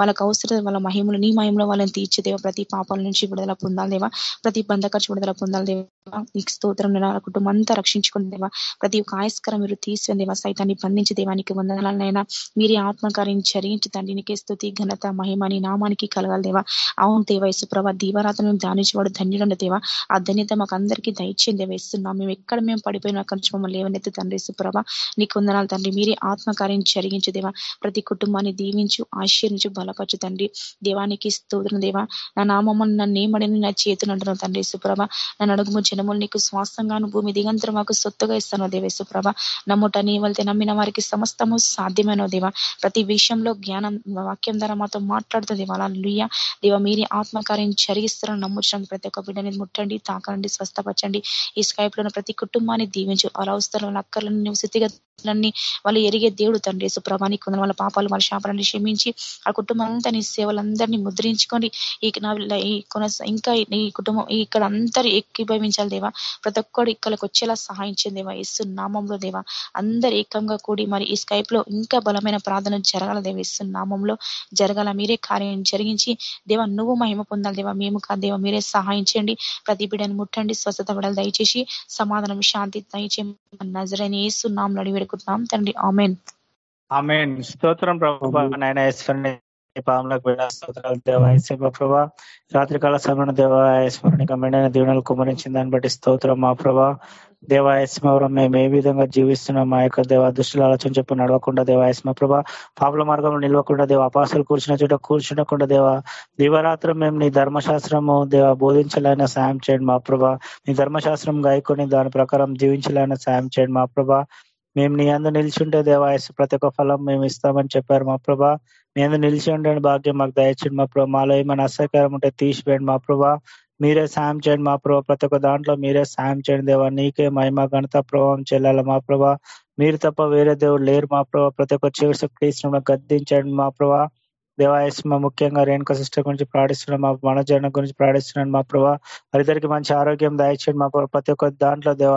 వాళ్ళకి అవసరం వాళ్ళ మహిమలు నీ మహిమలో వాళ్ళని తీర్చిదేవా ప్రతి పాపాల నుంచి విడుదల పొందాలి దేవా. ప్రతి బంధకర్చి విడుదల పొందాలి దేవా. నీకు స్తోత్రం నా కుటుంబం అంతా రక్షించుకుని దేవా ప్రతి ఒక్క ఆయస్కరం మీరు తీసుకుని దేవా. సైతాన్ని బంధించి దేవానికి వందనాలనైనా మీరే ఆత్మకార్యం చరించి తండ్రి. నీకే స్థుతి ఘనత మహిమని నామానికి కలగాలి దేవా. అవును దేవ యేసుప్రభ మేము ధ్యానించేవాడు ధన్యుడు దేవా. ఆ ధన్యత మాకు అందరికీ దయచేయండి వేస్తున్నాం మేము ఎక్కడ మేము పడిపోయినా అక్కడి మమ్మల్ని లేవనెత్తి తండ్రి సుప్రభ నీకు వందనాలు తండ్రి. మీరే ఆత్మకార్యం జరిగించు దేవా. ప్రతి కుటుంబాన్ని దీవించు ఆశీర్వించు బలపరచు తండ్రి. దేవానికి స్తోత్రం దేవా. నా నామమ్మను నన్ను ఏమడిని నా చేతులు అంటున్నాను తండ్రి సుప్రభ నన్ను అడుగుము జనములు నీకు స్వాస్థంగాను భూమి దిగంతరం మాకు సొత్తుగా ఇస్తాను దేవ ప్రభ నమ్ముట నీ వెళ్తే నమ్మిన వారికి సమస్తము సాధ్యమైన దేవా. ప్రతి విషయంలో జ్ఞానం వాక్యం ద్వారా మాతో మాట్లాడుతుంది వాళ్ళ లుయ్య దేవ మీరే ఆత్మకార్యం జరిగిస్తారని నమ్ముచడం ప్రతి ఒక్క బిడ్డని ముట్టండి తాకండి స్వస్థపరచండి. ఈ స్కైప్లో ప్రతి కుటుంబాన్ని దీవించు. అలా వస్తారు అక్కర్లను స్థితిగతులన్నీ వాళ్ళు ఎరిగే దేవుడు తండ్రి సుప్రభానికి కొందరు వాళ్ళ పాపాలు వాళ్ళ శాపాలను క్షమించి ఆ కుటుంబం అంతా నీ సేవలందరినీ ముద్రించుకొని ఈ కొన ఇంకా ఈ కుటుంబం ఇక్కడ అందరు ఏకీభవించాలి దేవా. ప్రతి ఒక్కడు ఇక్కడికి వచ్చేలా సహాయించింది దేవా. ఇసు నామంలో దేవా. అందరు ఏకంగా కూడి మరి ఈ స్కైప్లో ఇంకా బలమైన ప్రార్థన జరగాల దేవ. ఇసు నామంలో జరగాల. మీరే కార్యం జరిగించి దేవ నువ్వు మహిమ పొందాలి దేవా. మేము కాదు దేవ. మీరే సహాయం చేయండి. ప్రతి బిడ్డను ముట్టండి. స్వస్థత విడాలు దయచేసి సమాధానం శాంతి దయచేసి నజరని ఏసునాంలో అడివేడుకుంటున్నాం తండ్రి. ఆమెన్. ఆమెన్. స్తోత్రం ప్రభా నాయన ఈశ్వరుని పాములకు వెళ్ళ. స్తోత్రాలు ప్రభా రాత్రికాల సమయం దేవాయస్మరణిక మెండైన దీవెనలు కుమరించిన దాన్ని బట్టి స్తోత్రం మా ప్రభా. దేవాయస్మవరం మేము ఏ విధంగా జీవిస్తున్నాం? మా యొక్క దేవ దుష్టుల ఆలోచన చెప్పి నడవకుండా దేవాయస్మ ప్రభా పాపుల మార్గంలో నిలవకుండా దేవ అపాసలు కూర్చున్న చోట కూర్చునకుండా దేవ దివరాత్రం మేము నీ ధర్మశాస్త్రము దేవ బోధించాలైనా సాయం చేయండి మా ప్రభా. నీ ధర్మశాస్త్రం గాయకొని దాని ప్రకారం జీవించాలైనా సాయం చేయండి మా ప్రభా. మేము నీ అందు నిలిచింటే దేవాయసు ప్రతి ఒక్క ఫలం మేము ఇస్తామని చెప్పారు మా ప్రభా. మీ అందు నిలిచి ఉండని భాగ్యం మాకు దయచండి మా ప్రభా. మాలో ఏమైనా అసహకారం ఉంటే తీసివేయండి మా ప్రభా. మీరే సాయం చేయండి మా ప్రభా. ప్రతి ఒక్క దాంట్లో మీరే సాయం చేయండి దేవా. నీకే మహిమ ఘనత ప్రభావం చెల్లాలి మా ప్రభా. మీరు తప్ప వేరే దేవుడు లేరు మా ప్రభా. ప్రతి ఒక్క చివరి శక్తి గద్దించండి మా ప్రభా. దేవాయస్మ ముఖ్యంగా రేణుక సిస్టర్ గురించి ప్రాణిస్తున్నాం మా మనజన గురించి ప్రాణిస్తున్నాను మా ప్రభా. వారిద్దరికి మంచి ఆరోగ్యం దయచేయండి మా ప్రతి ఒక్క దాంట్లో దేవ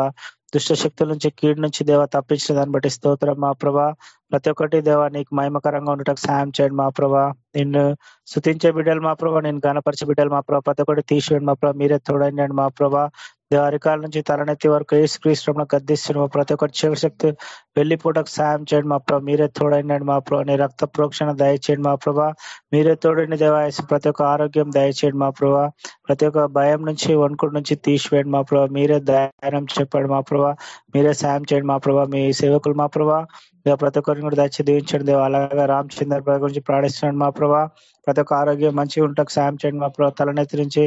దుష్ట శక్తుల నుంచి కీడు నుంచి దేవ తప్పించిన దాన్ని బట్టి స్తోత్రం. మా ప్రభా ప్రతి ఒక్కటి దేవ నీకు మహిమకరంగా ఉండటం సాయం చేయండి మా ప్రభా. నిన్ను శుతించే బిడ్డలు మా ప్రభా నేను గణపరిచే బిడ్డలు మా ప్రభా. ప్రతి ఒక్కటి తీసివేయండి మా ప్రభా. మీరే తోడండి మా ప్రభా. అరికాల నుంచి తలనెత్తి వరకు ఏసుక్రీస్తున్న గద్దిస్తున్న ప్రతి ఒక్కటి చివరి శక్తి వెళ్ళిపోటకు సాయం చేయండి మా ప్రభా. మీరే తోడైనాడు మా ప్రభా. నీ రక్త ప్రోక్షణ దయచేయండి మా ప్రభా. మీరే తోడని దేవాయసి ప్రతి ఒక్క ఆరోగ్యం దయచేయండి మా ప్రభా. ప్రతి ఒక్క భయం నుంచి వణుకుడు నుంచి తీసివేయండి మా ప్రభా. మీరే ధైర్యం చెప్పండి మా ప్రభా. మీరే సాయం చేయండి మా ప్రభా. మీ సేవకులు మా ప్రభా. ప్రతి ఒక్కరిని కూడా దయచేసి దీవించండి దేవ. అలాగా రామచంద్ర గురించి ప్రాణిస్తున్నాడు మా ప్రభా. ప్రతి ఒక్క ఆరోగ్యం మంచిగా ఉంటాకు సాయం చేయండి మా ప్రభావ తలనెత్తి నుంచి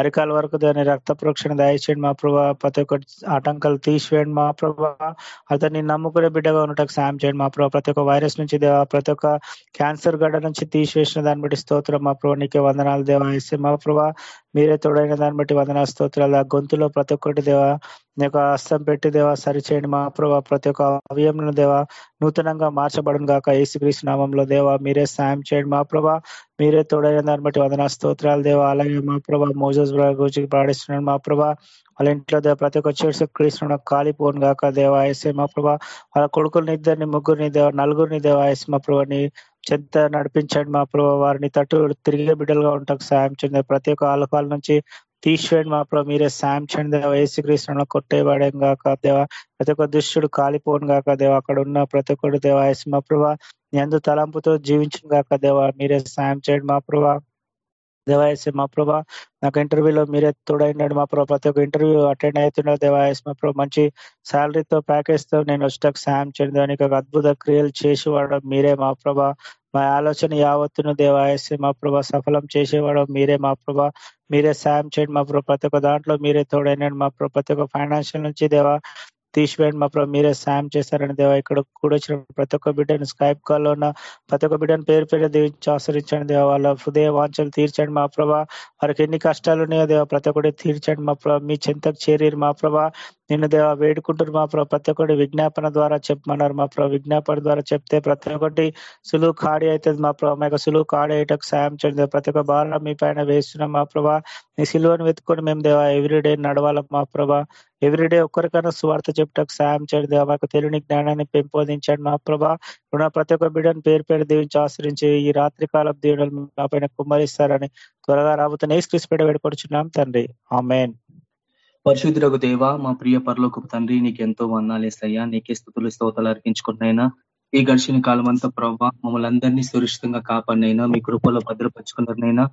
అరికాల వరకు దాని రక్త ప్రోక్షణ దయచేయండి మా ప్రభావ ప్రతి ఒక్క ఆటంకాలు తీసివేయండి మా ప్రభావ అతన్ని నమ్ముకునే బిడ్డగా ఉండటకు సాయం చేయండి మా ప్రభావ ప్రతి ఒక్క వైరస్ నుంచి దేవా ప్రతి ఒక్క క్యాన్సర్ గడ్డ నుంచి తీసివేసిన దాన్ని బట్టి స్తోత్రం మా ప్రభావ నీకే వందనాలు దేవా. ఇస్తే మా ప్రభావ మీరే తోడైన దాన్ని బట్టి వందన స్తోత్రాలు. ఆ గొంతులో ప్రతి ఒక్కటి దేవా నీ యొక్క హస్తం పెట్టి దేవా సరిచేయండి మా ప్రభావ ప్రతి ఒక్క అవయంలో దేవా నూతనంగా మార్చబడును గాక. ఏసుక్రీస్తు నామంలో దేవా మీరే సాయం చేయండి మా ప్రభా. మీరే తోడైన దాన్ని బట్టి వందన స్తోత్రాలు. దేవ అలాగే మా ప్రభా మోజస్ గురించి పాడిస్తున్నాడు మా ప్రభా వాళ్ళ ఇంట్లో దేవ ప్రతి ఒక్క చర్చ క్రీస్తున్న కాలిపోను గాక. దేవ ఏసే మా ప్రభా వాళ్ళ కొడుకుల్ని ఇద్దరిని ముగ్గురిని దేవ నలుగురిని దేవా ఏసే మా ప్రభాని చెంత నడిపించండి మా ప్రభా. వారిని తట్టు తిరిగే బిడ్డలుగా ఉంటాకు సాయం చెంది ప్రతి ఒక్క ఆలపాల నుంచి తీసివేయండి మా ప్రభు. మీరే సాయం చేయండి దేవ. ఏసుక్రీస్తులను కొట్టేయబడేం కాక దేవ. ప్రతి ఒక్క దుష్టుడు కాలిపోను గాక దేవ. అక్కడ ఉన్న ప్రతి ఒక్కడు దేవ మా ప్రభా ఎందు తలంపుతో జీవించిన కాక దేవా. మీరే సాయం చేయండి మా ప్రభా. దేవాయస్మి మా ప్రభా. నాకు ఇంటర్వ్యూలో మీరే తోడైనాడు మా ప్రభా. ప్రతి ఒక్క ఇంటర్వ్యూ అటెండ్ అవుతున్నాడు దేవాయస్ మా ప్రభా. మంచి శాలరీతో ప్యాకేజ్తో నేను వచ్చాక సాయం చేయండి దానికి ఒక అద్భుత క్రియలు చేసేవాడు మీరే మా ప్రభా. మా ఆలోచన యావత్తును దేవాయస్ మా ప్రభా. సఫలం చేసేవాడు మీరే మా ప్రభా. మీరే సాయం చేయండి మా ప్రభు. ప్రతి ఒక్క దాంట్లో మీరే తోడైనాడు మా ప్రభు. ప్రతి ఒక్క ఫైనాన్షియల్ నుంచి దేవా. తీసివేయండి మా ప్రభు మీరే సాయం చేశారని దేవా ఇక్కడ కూడా వచ్చిన ప్రతి ఒక్క బిడ్డను స్కైప్ కాల్లో ఉన్న ప్రతి ఒక్క బిడ్డను పేరు పేరు దీవించి ఆశ్రయించండి దేవా వాళ్ళ హృదయ వాంఛలు తీర్చండి మా ప్రభా. వారికి ఎన్ని కష్టాలు ఉన్నాయో దేవా ప్రతి ఒక్కటి తీర్చండి మా ప్రభా మీ చెంతకు చేరీరు మా ప్రభా. నిన్ను దేవా వేడుకుంటారు మా ప్రభు ప్రతి ఒక్కటి విజ్ఞాపన ద్వారా చెప్పమన్నారు మా ప్రభు విజ్ఞాపన ద్వారా చెప్తే ప్రతి ఒక్కటి సులువు కాడి అవుతుంది మా ప్రభా మా సులువు కాడి అయ్యేటకు సాయం చేయండి ప్రతి ఒక్క భారం మీ పైన వేస్తున్నాం మా ప్రభా. నీ సిలువను వెతుకొని మేము దేవా ఎవ్రీడే నడవాల మా ప్రభా. ఎవ్రీడే ఒక్కరికైనా స్వార్థ చెప్పటకు సాయం చేయండి. దేవా మాకు తెలియని జ్ఞానాన్ని పెంపొందించండి. మా ప్రభా రుణ ప్రతి ఒక్క బిడ్డను పేరు పేరు దీవించి ఆశ్రయించి ఈ రాత్రి కాలం దేవుడు మా పైన కుమ్మరిస్తారని త్వరగా రాబోతున్న ఏ స్క్రిస్ పెడ పెట్టుకొచ్చున్నాం తండ్రి. ఆమెన్. పరిశుద్ధులకు దేవ మా ప్రియ పరలోకపు తండ్రి నీకు ఎంతో వందాలేసయ్యా నీకే స్థుతులు స్తోతలు అర్పించుకున్నాయినా. ఈ గడిచిన కాలం అంతా ప్రవ్వ మమ్మల్ని అందరినీ సురక్షితంగా కాపాడినైనా మీ కృపలో భద్రపరుచుకున్నారనైనా.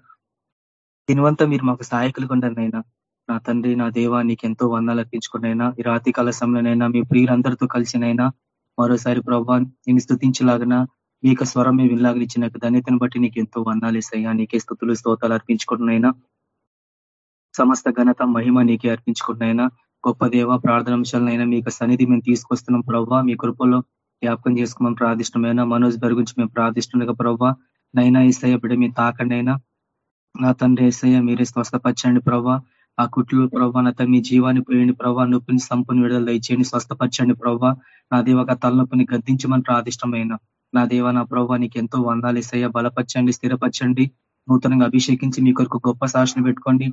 దీనివంతా మీరు మాకు సహాయకులు కొండరినైనా నా తండ్రి నా దేవా నీకు ఎంతో వందాలు అర్పించుకున్నైనా ఈ రాతి కాల సమయంలోనైనా మీ ప్రియులందరితో కలిసినైనా మరోసారి ప్రభా నేను స్థుతించలాగన మీ యొక్క స్వరం మేము వినలాగనిచ్చిన ధన్యతను బట్టి నీకు ఎంతో వందాలేసయ్యా నీకే స్థుతులు స్తోతాలు అర్పించుకున్నైనా సమస్త ఘనత మహిమ నీకే అర్పించుకున్నైనా గొప్ప దేవ ప్రార్థనాంశాలనైనా మీకు సన్నిధి మేము తీసుకొస్తున్నాం ప్రవ్వా మీ కృపలో జ్ఞాపకం చేసుకోమని ప్రార్థిష్టమైన మనోజ్ బరి గురించి మేము ప్రార్థిస్తుండగా ప్రవ్వా నైనా ఈసయ్య బిడ్డ మీ తాకండైనా. నా తండ్రి ఏసయ్య మీరే స్వస్థపరచండి ప్రవ్వా ఆ కుట్లు ప్రభా నా మీ జీవాన్ని పోయండి ప్రభా నొప్పిని సంపుని విడుదల దయచేయండి స్వస్థపరచండి ప్రభావ నా దేవక తలనొప్పిని గద్దించమని ప్రాదిష్టమైన నా దేవ నా ప్రభావ నీకు ఎంతో వందాలు ఇస్తాయా బలపరచండి స్థిరపరచండి. నూతనంగా అభిషేకించి మీ కొరకు గొప్ప సాక్షిని పెట్టుకోండి.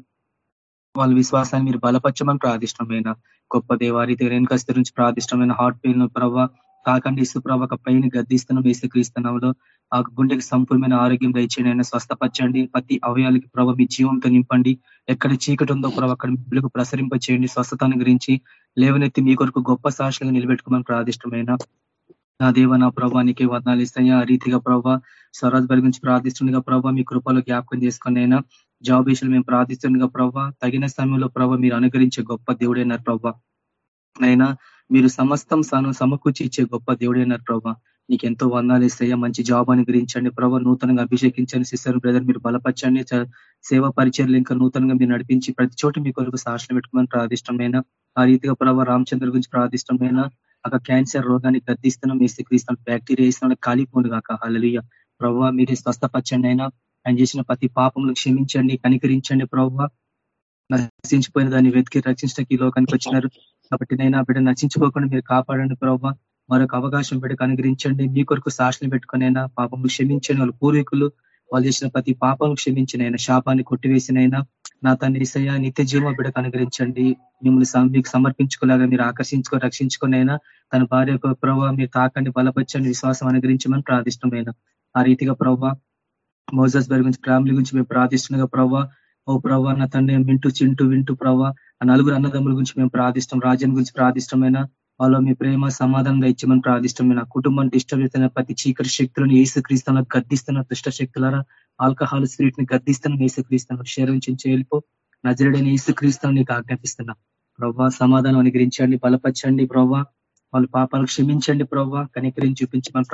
వాళ్ళ విశ్వాసాన్ని మీరు బలపరచమని ప్రాదిష్టమైన గొప్ప దేవారి రేణుకస్తి నుంచి ప్రాదిష్టమైన హార్ట్ పెయిన్ ప్రభావ కాకండి ఇసు ఒక పైన గద్దిస్తున్నాం వేసే ఆ గుండెకి సంపూర్ణమైన ఆరోగ్యం దయచేయనైనా స్వస్థపరచండి. ప్రతి అవయాలకి ప్రభావ మీ జీవంతో నింపండి. ఎక్కడ చీకటి ఉందో ప్రభావ అక్కడ వెలుగు ప్రసరింపచేయండి. స్వస్థతను గురించి లేవనెత్తి మీ కొరకు గొప్ప సాక్షులుగా నిలబెట్టుకోమని ప్రార్థిష్టమైన నా దేవ నా ప్రభానికి వర్ణాలు ఇస్తాయా? ఆ రీతిగా ప్రభావ స్వరాజ్ బలి గురించి ప్రార్థిస్తుండగా ప్రభావ మీ కృపలో జ్ఞాపకం చేసుకుని అయినా జాబ్ విషయంలో మేము ప్రార్థిస్తుండగా ప్రభావ తగిన సమయంలో ప్రభావ మీరు అనుగ్రహించే గొప్ప దేవుడైనారు ప్రభావ అయినా మీరు సమస్తం సమకూర్చి ఇచ్చే గొప్ప దేవుడైనారు ప్రభావ నీకు ఎంతో వందాలు ఇస్తాయా. మంచి జాబ్ అనుగ్రహించండి ప్రభావ నూతనంగా అభిషేకించండి సిస్టర్ బ్రదర్. మీరు బలపరచండి. సేవా పరిచయలు ఇంకా నూతనంగా మీరు నడిపించి ప్రతి చోట మీ కొరకు సాక్షణ పెట్టుకోమని ప్రార్థిష్టమైన ఆ రీతిగా ప్రభావ రామచంద్ర గురించి ప్రార్థిష్టమైన ఒక క్యాన్సర్ రోగాన్ని గద్దిస్తున్నాం వేస్తే క్రీస్తాం బ్యాక్టీరియా వేసిన కాలిపోను కాక హలలియ ప్రభావ మీరే స్వస్థపరచండి అయినా ఆయన చేసిన ప్రతి పాపములు క్షమించండి కనికరించండి ప్రభావ నశించిపోయిన దాన్ని వెతికి రక్షించడానికి ఈ లోకానికి వచ్చినారు. కాబట్టి నైనా బిడ్డ నశించుకోకుండా మీరు కాపాడండి ప్రభావ మరొక అవకాశం బిడ్డకు అనుగ్రహించండి. మీ కొరకు సాక్షులు పెట్టుకునైనా పాపము క్షమించండి వాళ్ళ పూర్వీకులు వాళ్ళు చేసిన ప్రతి పాపం క్షమించినైనా శాపాన్ని కొట్టివేసినైనా నా తన ఈసయ నిత్య జీవ బిడ్డకు అనుగ్రహించండి. మిమ్మల్ని మీకు సమర్పించుకోలేగా మీరు ఆకర్షించుకో రక్షించుకునైనా తన భార్య యొక్క ప్రభావ మీరు తాకండి బలపరచండి విశ్వాసం అనుగ్రహించమని ప్రార్థిష్టమైన ఆ రీతిగా ప్రభావ మోజస్ బరి గురించి ఫ్యామిలీ గురించి మేము ప్రార్థిస్తుండగా ప్రభావ ఓ ప్రభా నా తండ్రి వింటూ చింటూ వింటూ ప్రభావ ఆ నలుగురు అన్నదమ్ముల గురించి మేము ప్రార్థిస్తాం రాజ్యం గురించి ప్రార్థిష్టమైన వాళ్ళు మీ ప్రేమ సమాధానంగా ఇచ్చామని ప్రార్థిష్టమైన కుటుంబం డిస్టర్బ్ చేస్తున్న ప్రతి చీకటి శక్తులను ఏసుక్రీస్తున్న గద్దిస్తున్న దుష్ట శక్తులారా ఆల్కహాల్ స్పిరిట్ని గద్దిస్తున్న ఏసు శరీరం నుంచి వెళ్ళిపో నజరుడైన ఏసుక్రీస్తాను నీకు ఆజ్ఞాపిస్తున్నా. ప్రభావ సమాధానం అనుగ్రహించండి బలపరచండి ప్రభావ వాళ్ళ పాపాలు క్షమించండి ప్రవ్వా. కనికరించి చూపించమని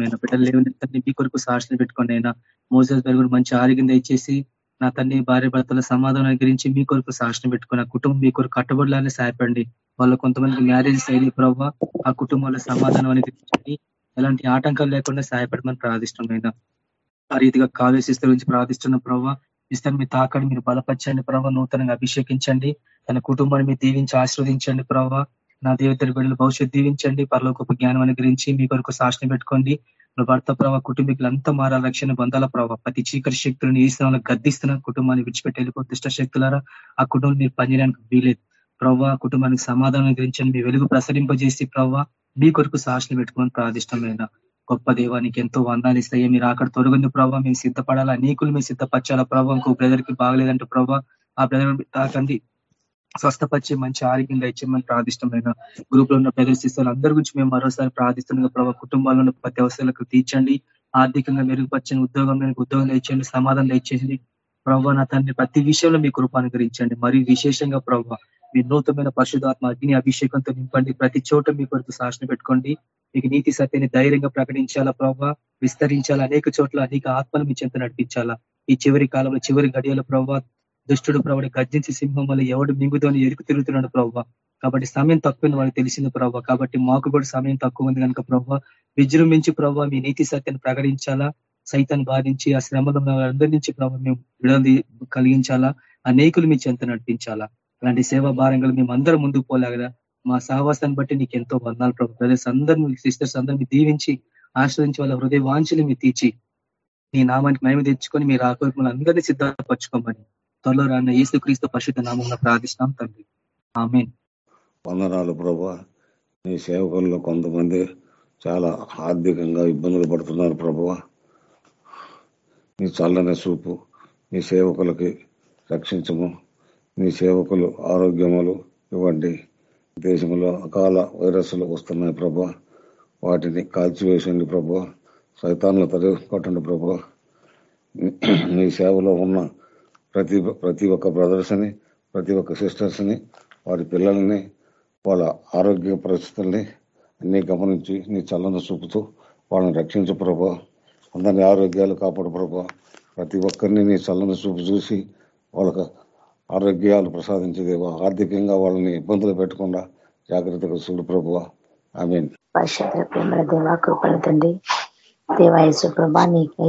నేను. బిడ్డలు లేవని మీ కొరకు సాక్షిని పెట్టుకోండి అయినా మోసస్ పెరుగుడు మంచి ఆరోగ్యం దయచేసి నా తండ్రి భార్య భర్తల సమాధానం గురించి మీ కొరకు సాక్షిని పెట్టుకుని ఆ కుటుంబం మీ కొరకు కట్టుబడులానే సాయపడండి వాళ్ళు కొంతమంది మ్యారేజ్ అయిన ప్రభావ ఆ కుటుంబంలో సమాధానం అనుగ్రహించండి ఎలాంటి ఆటంకాలు లేకుండా సాయపడమని ప్రార్థిష్టమైన ఆ రీతిగా కావేశిస్తుల గురించి ప్రార్థిస్తున్న ప్రభావ ఇస్తాను మీ తాకడి మీరు బలపరచండి ప్రభావ నూతనంగా అభిషేకించండి. తన కుటుంబాన్ని మీరు దీవించి ఆశీర్వదించండి ప్రభావ నా దేవతల బిడ్డలు భవిష్యత్ దీవించండి. గొప్ప జ్ఞానం అనుగ్రహించి మీ కొరకు సాక్షిని పెట్టుకోండి. భర్త ప్రభావ కుటుంబీకులు అంతా మారా రక్షణ బంధాల ప్రభావ ప్రతి చీకటి శక్తులను ఈ స్థలంలో గద్దిస్తున్న కుటుంబాన్ని విడిచిపెట్టి వెళ్ళిపోతే శక్తులారా. ఆ కుటుంబం మీరు పనిచేయడానికి వీలేదు ప్రవ్వా కుటుంబానికి సమాధానం గురించండి మీ వెలుగు ప్రసరింపజేసి ప్రవ్వ మీ కొరకు సాక్షిని పెట్టుకోమని ప్రార్థిష్టమైన గొప్ప దేవానికి ఎంతో వందాలు ఇస్తాయి. మీరు అక్కడ తొలగింది ప్రభావ మేము సిద్ధపడాలా? నీకులు మీరు సిద్ధపరచాలా ప్రభావ ఇంకో బ్రదర్కి బాగలేదంటే ప్రభావ ఆ బ్రదర్ తాకండి స్వస్థపరిచే మంచి ఆరోగ్యంగా దయచేయమని ప్రార్థిష్టమైన గ్రూప్లో ఉన్న ప్రదర్శిస్తారు అందరి గురించి మేము మరోసారి ప్రార్థిస్తున్న ప్రభావ కుటుంబాల్లో ఉన్న ప్రతి అవసరాలకు తీర్చండి ఆర్థికంగా మెరుగుపరచండి ఉద్యోగం ఉద్యోగం ఇచ్చేయండి సమాధానం ఇచ్చేసింది ప్రభావ నా తండ్రి ప్రతి విషయంలో మీ కృప అనుగ్రహించండి. మరియు విశేషంగా ప్రభావ మీ నూతనమైన పరిశుధాత్మ అగ్ని అభిషేకంతో నింపండి. ప్రతి చోట మీ కొరకు శాసన పెట్టుకోండి. మీకు నీతి సత్యాన్ని ధైర్యంగా ప్రకటించాలా ప్రభావ విస్తరించాలా? అనేక చోట్ల అనేక ఆత్మలు మీ చెంత నడిపించాలా? ఈ చివరి కాలంలో చివరి గడియల ప్రభావ దుష్టుడు ప్రవడి గర్జించి సింహం వల్ల ఎవడు మింగుతోని ఎరుకు తిరుగుతున్నాడు ప్రభావ కాబట్టి సమయం తక్కువ వాళ్ళకి తెలిసింది ప్రభావ కాబట్టి మాకు కూడా సమయం తక్కువ ఉంది కనుక ప్రభావ విజృంభించి ప్రభావ మీ నీతి సత్యాన్ని ప్రకటించాలా? సైతాన్ని బాధించి ఆ శ్రమలో అందరి నుంచి ప్రభావ మేము విడది కలిగించాలా? అనేకులు మీ చెంత నడిపించాలా? అలాంటి సేవా భారంగా మేము అందరం ముందుకు పోలేగదా మా సహవాసాన్ని బట్టి నీకు ఎంతో వందాలు ప్రభు. బ్రదర్స్ అందరినీ సిస్టర్స్ అందరినీ దీవించి ఆశ్రయించి వాళ్ళ హృదయ వాంఛలు మీరు తీర్చి మీ నామానికి మేము తెచ్చుకొని మీరు ఆకోరికలు అందరినీ సిద్ధపరచుకోమని. త్వరలో రాన్న ఏసు క్రీస్తు పరిశుద్ధ నామం ప్రార్థిస్తాం తండ్రి. ఆమె వందనాలు ప్రభా. నీ సేవకుల్లో కొంతమంది చాలా ఆర్థికంగా ఇబ్బందులు పడుతున్నారు ప్రభా. నీ చల్లని చూపు నీ సేవకులకి రక్షించము నీ సేవకులు ఆరోగ్యములు ఇవ్వండి. దేశంలో అకాల వైరస్లు వస్తున్నాయి ప్రభా. వాటిని కాల్చివేసండి ప్రభు. సైతాన్లు తరిగి కొట్టండి ప్రభు. నీ సేవలో ఉన్న ప్రతి ప్రతి ఒక్క బ్రదర్స్ని ప్రతి ఒక్క సిస్టర్స్ని వారి పిల్లల్ని వాళ్ళ ఆరోగ్య పరిస్థితుల్ని అన్ని గమనించి నీ చల్లని చూపుతూ వాళ్ళని రక్షించు ప్రభా. అందరిని ఆరోగ్యాలు కాపాడు ప్రభా. ప్రతి ఒక్కరిని నీ చల్లని చూపు చూసి వాళ్ళకు ఆరోగ్యాలు ప్రసాదించేదేవా ఆర్థికంగా వాళ్ళని ఇబ్బందులు పెట్టకుండా జాగ్రత్తగా చూడు ప్రభు. ఆమె మీన్ ప్రేమల దేవా కృపల తండ్రి. దేవాయసు ప్రభా నీకు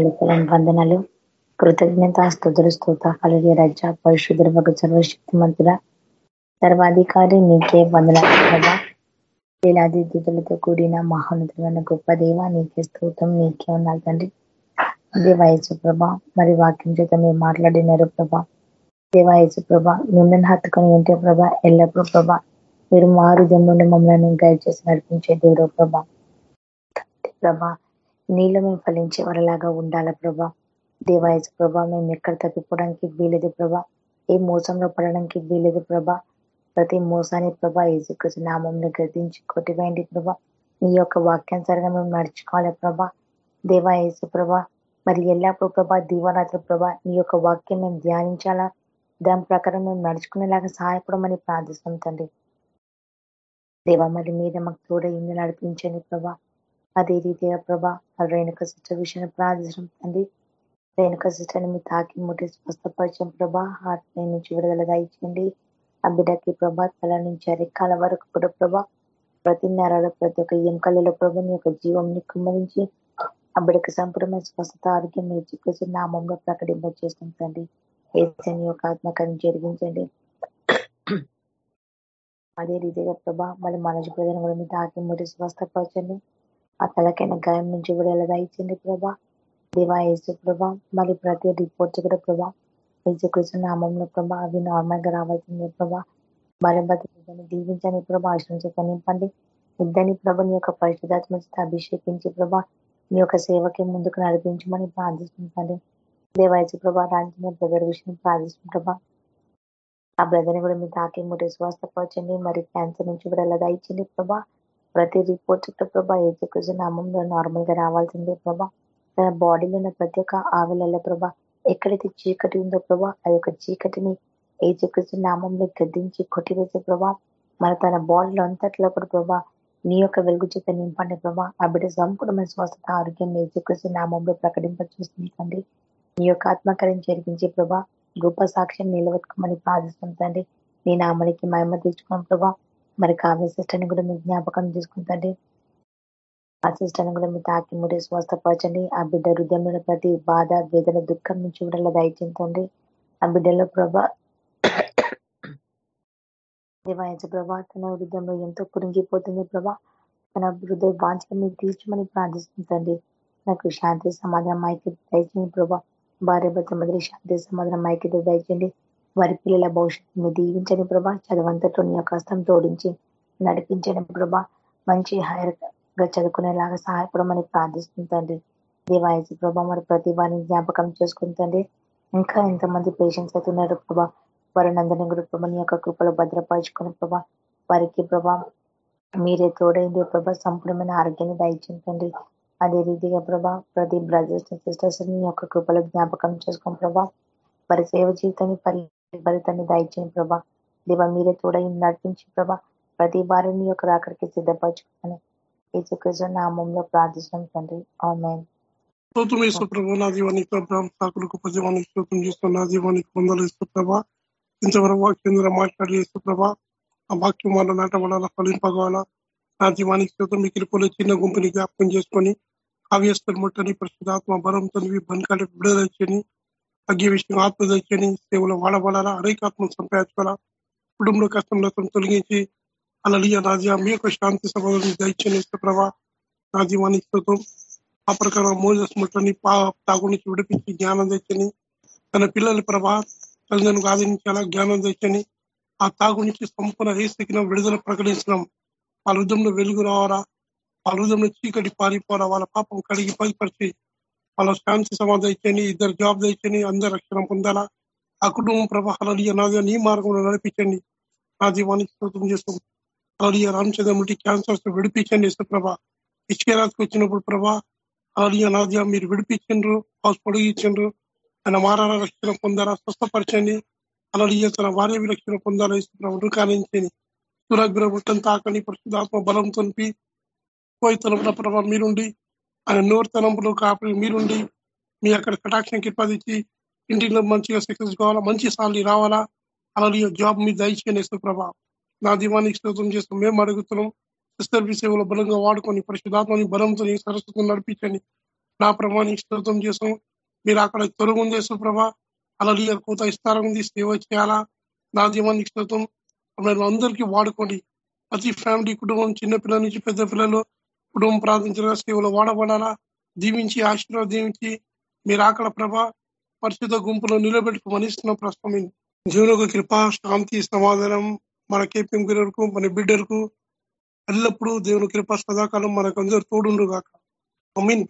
వందనాలు. కృతజ్ఞత స్థుతులు స్తోత కలిగే రజ పరిశుద్ధుల ఒక సర్వశక్తి మంతుల సర్వాధికారి నీకే వందల వేలాది దిగులతో కూడిన మహోన్నతమైన గొప్ప దేవ నీకే స్తోత్రం నీకే ఉన్నారు తండ్రి. దేవాయసు ప్రభా. మరి వాక్యం చేత మీరు మాట్లాడినారు ప్రభ. దేవాయసు ప్రభా. మిమ్మల్ని హత్తుకొని ఉంటే ప్రభా ఎల్లప్పుడూ ప్రభ మీరు మారు జన్మలో మమ్మల్ని గైడ్ చేసి నడిపించే దేవుడు ప్రభ. ప్రభ నీళ్ళు మేము ఫలించే వారిలాగా ఉండాల ప్రభా? దేవాయసు ప్రభా మేము ఎక్కడ తప్పిపోవడానికి వీలేదు ప్రభా. ఏ మోసంలో పడడానికి వీలేదు ప్రభా. ప్రతి మోసాన్ని ప్రభా ఏజుకృష్ణ నామంలో గర్దించి కొట్టివేయండి ప్రభా. నీ యొక్క వాక్యానుసారంగా మేము నడుచుకోవాలి ప్రభా. దేవాయసు ప్రభా మరి ఎల్లప్పుడూ ప్రభా దీవరాత్రి ప్రభా నీ యొక్క వాక్యం మేము ధ్యానించాలా? దాని ప్రకారం మేము నడుచుకునేలాగా సహాయపడమని ప్రార్థిస్తాం తండ్రి. దేవా మరి మీద మాకు తోడ ఇల్లు నడిపించండి ప్రభా. అదే రీతిగా ప్రభా రేణుక సిస్టర్ విషయాన్ని ప్రార్థిస్తాం తండ్రి. రేణుక సిస్టర్ని మీ తాకి ముట్టి స్వస్థపరిచయం ప్రభా హార్ట్ నుంచి విడుదల దయచేయండి ఆ బిడ్డకి ప్రభా తల నుంచి అరికాల వరకు కూడా ప్రభా ప్రతి నెలలో ప్రతి ఒక్క ఎంకలలో ప్రభుని నీ యొక్క జీవంని కుమ్మరించి ఆ బిడ్డకి సంపూర్ణమైన స్వస్థత ఆరోగ్యం మీరు చెప్పేసి నామంలో ప్రకటింప చేస్తుంటండి ఏసని యొక్క ఆత్మకాన్ని జరిగించండి. అదే రీతిగా ప్రభా మళ్ళీ మనసు ప్రజలను కూడా మీ తాకి ముడి స్వస్థపరచండి. ఆ తలకైన గాయం నుంచి కూడా ఎలా ప్రభా. దేవా యేసు ప్రభా మరి ప్రతి రిపోర్ట్స్ కూడా ప్రభా? యేసుకృష్ణ నామంలో ప్రభా అవి నార్మల్గా రావాల్సిందే ప్రభా. బలబద్దని దీవించని ప్రభా ఆశ్రమించక నింపండి. ఇద్దరిని ప్రభ నీ యొక్క పరిశుధాత్మ అభిషేకించి ప్రభా నీ యొక్క సేవకి ముందుకు నడిపించమని ప్రార్థిస్తుంటాను దేవాయసు ప్రభా రాజ్యం బ్రదర్ విషయం ప్రార్థిస్తుంది ప్రభా. ఆ బ్రదర్ని కూడా మీ తాకి ముట్టి స్వస్థపరచండి మరి క్యాన్సర్ నుంచి కూడా ఎలా ఇచ్చింది ప్రభా? ప్రతి రిపోర్ట్ ప్రభా ఏజు నామంలో నార్మల్గా రావాల్సిందే ప్రభా. తన బాడీలో ఉన్న ప్రతి ఒక్క ఆవిలలో ప్రభా ఎక్కడైతే చీకటి ఉందో ప్రభా ఆ యొక్క చీకటిని ఏజకృష్ణ నామంలో గద్దించి కొట్టివేసే ప్రభా మన తన బాడీలో అంతట్లో కూడా ప్రభా నీ యొక్క వెలుగు చేత నింపండి ప్రభా. ఆ బిడ్డ సంపూర్ణమైన స్వస్థత ఆరోగ్యం ఏజకృష్ణ నామంలో ప్రకటింప చూస్తుంది నీ యొక్క ఆత్మకార్యం జరిగించే ప్రభా గొప్ప సాక్ష్యం నిలబెట్టుకోమని ప్రార్థిస్తుంది నీ నామనికి మహిమ తెచ్చుకోం ప్రభా మరి కావ్య సిస్టర్ని కూడా మీ జ్ఞాపకం తీసుకుంటండి ఆ సిస్టర్ని కూడా మీ తాకి ముడి స్వస్థపరచండి. ఆ బిడ్డ హృదయంలో ప్రతి బాధ వేదన దుఃఖం నుంచి విడుదల దయచిందండి ఆ బిడ్డలో ప్రభా దేవాయచ ప్రభా తన హృదయంలో ఎంతో కురింగిపోతుంది ప్రభా. తన హృదయ వాంఛన మీరు తీర్చమని ప్రార్థిస్తుందండి నాకు శాంతి సమాధానం ఐక్యత దయచేయండి ప్రభా. భార్య భర్త మొదటి శాంతి సమాధానం ఐక్యత దయచేయండి. వారి పిల్లల భవిష్యత్తు మీరు దీవించని ప్రభా. చదవంతట్లో నీ యొక్క హస్తం తోడించి నడిపించని ప్రభా. మంచి హైర్ గా చదువుకునేలాగా సహాయపడమని ప్రార్థిస్తుంటండి దేవాయసు ప్రభా మరి ప్రతి వారిని జ్ఞాపకం చేసుకుంటుంది ఇంకా ఎంతమంది పేషెంట్స్ ఉన్నారు ప్రభా వారిని అందరినీ కూడా ప్రభా నీ యొక్క కృపలో భద్రపరచుకుని ప్రభా వారికి ప్రభా మీరే తోడైంది ప్రభా సంపూర్ణమైన ఆరోగ్యాన్ని దయచేంటండి అదే రీతిగా ప్రభా ప్రతి బ్రదర్స్ సిస్టర్స్ నీ యొక్క కృపలో జ్ఞాపకం చేసుకోండి ప్రభా వారి సేవ జీవితాన్ని ఫలితాన్ని దయచేయండి ప్రభా. దేవ మీరే తోడై నడిపించి ప్రభా ప్రతి వారిని యొక్క రాకడికి సిద్ధపరచుకుంటాను యేసుకృష్ణ నామంలో ప్రార్థిస్తాం తండ్రి. ఆమెన్. స్తోత్రం నా దీవానికి అబ్రాహం సాకులకు ప్రజానికి స్తోత్రం చేస్తున్న నా దీవానికి వందలు ఇంతవరకు వాక్యం ద్వారా మాట్లాడి ప్రభా. ఆ వాక్యం వల్ల నాటబడాలా ఫలింపగవాలా నా జీవానికి స్తోత్రం మిగిలిపోలే చిన్న గుంపుని జ్ఞాపకం చేసుకొని కావ్యస్థలు ముట్టని ప్రస్తుతాత్మ బలంతో బంకాలు విడుదలని అగ్గి విషయం ఆత్మ తెచ్చని సేవలు వాడబడాలా అనేకాత్మ సంపాదించుకోవాలా. కుటుంబ కష్టంలో తొలగించి అలలియ రాజా మీ యొక్క శాంతి సభలను దయచేని ప్రభా నా జీవానికి ఆ ప్రకారం మోజస్ ముట్టని పా తాగు నుంచి విడిపించి జ్ఞానం తెచ్చని తన పిల్లల ప్రభా తల్లిదండ్రులకు ఆదరించేలా జ్ఞానం తెచ్చని ఆ తాగు నుంచి సంపూర్ణ రేసికిన విడుదల ప్రకటించడం వాళ్ళ హృదయంలో వెలుగు రావరా వాళ్ళ హృదయంలో చీకటి పారిపోరా వాళ్ళ పాపం కడిగి పదిపరిచి వాళ్ళ శాంతి సమాధి ఇచ్చని ఇద్దరు జాబ్ తెచ్చని అందరు రక్షణ పొందాలా? ఆ కుటుంబం ప్రభా అలలియ నాది నీ మార్గంలో నడిపించండి. నా దీవానికి స్తోత్రం చేస్తాం. అలలియ రామచంద్రముడి క్యాన్సర్స్ విడిపించండి ప్రభా. ఇష్కరాజ్కి వచ్చినప్పుడు ప్రభా అలలియ నాద్య మీరు విడిపించండ్రు హౌస్ పొడిగించండ్రు. ఆయన మారాల రక్షణ పొందారా స్వస్థపరచండి. అలలియ తన భార్య విరక్షణ పొందాలా ఇస్తున్నాం కానించండి సురగ్రహం తాకని పరిశుద్ధాత్మ బలం తొనిపి. పోయితనంలో ప్రభావ మీరుండి. ఆయన నోరు తలంపులు కాపి మీరుండి. మీ అక్కడ కటాక్షం కిప్పదిచ్చి ఇంటిలో మంచిగా సక్సెస్ కావాలా మంచి సాలరీ రావాలా. అలాగే జాబ్ మీద దయచేయని ప్రభా. నా దీవానికి స్తోత్రం చేస్తాం మేము అడుగుతున్నాం సిస్టర్ సేవలో బలంగా వాడుకొని పరిశుధాత్మని బలంతో సరస్వతం నడిపించండి. నా ప్రభానికి స్తోత్రం చేస్తాం. మీరు అక్కడ తొరుగుందే సుప్రభ అలాగే కూత ఇస్తారం ఉంది. సేవ చేయాలా? నా దీవానికి స్తోత్రం అందరికీ వాడుకోండి. ప్రతి ఫ్యామిలీ కుటుంబం చిన్నపిల్లల నుంచి పెద్ద పిల్లలు కుటుంబం ప్రార్థించిన సేవలు వాడబడాలా? దీవించి ఆశీర్వాద దీవించి మీరు అక్కడ ప్రభ పరిశుద్ధ గుంపులో నిలబెట్టుకు ఇస్తున్న ప్రస్తుతం. జీవన కృప శాంతి సమాధానం. మన కేపీఎం గురకు మన బిడ్డకు ఎల్లప్పుడూ దేవుని కృప సదాకాలం మనకు అందరు తోడుండుగాక అమీన్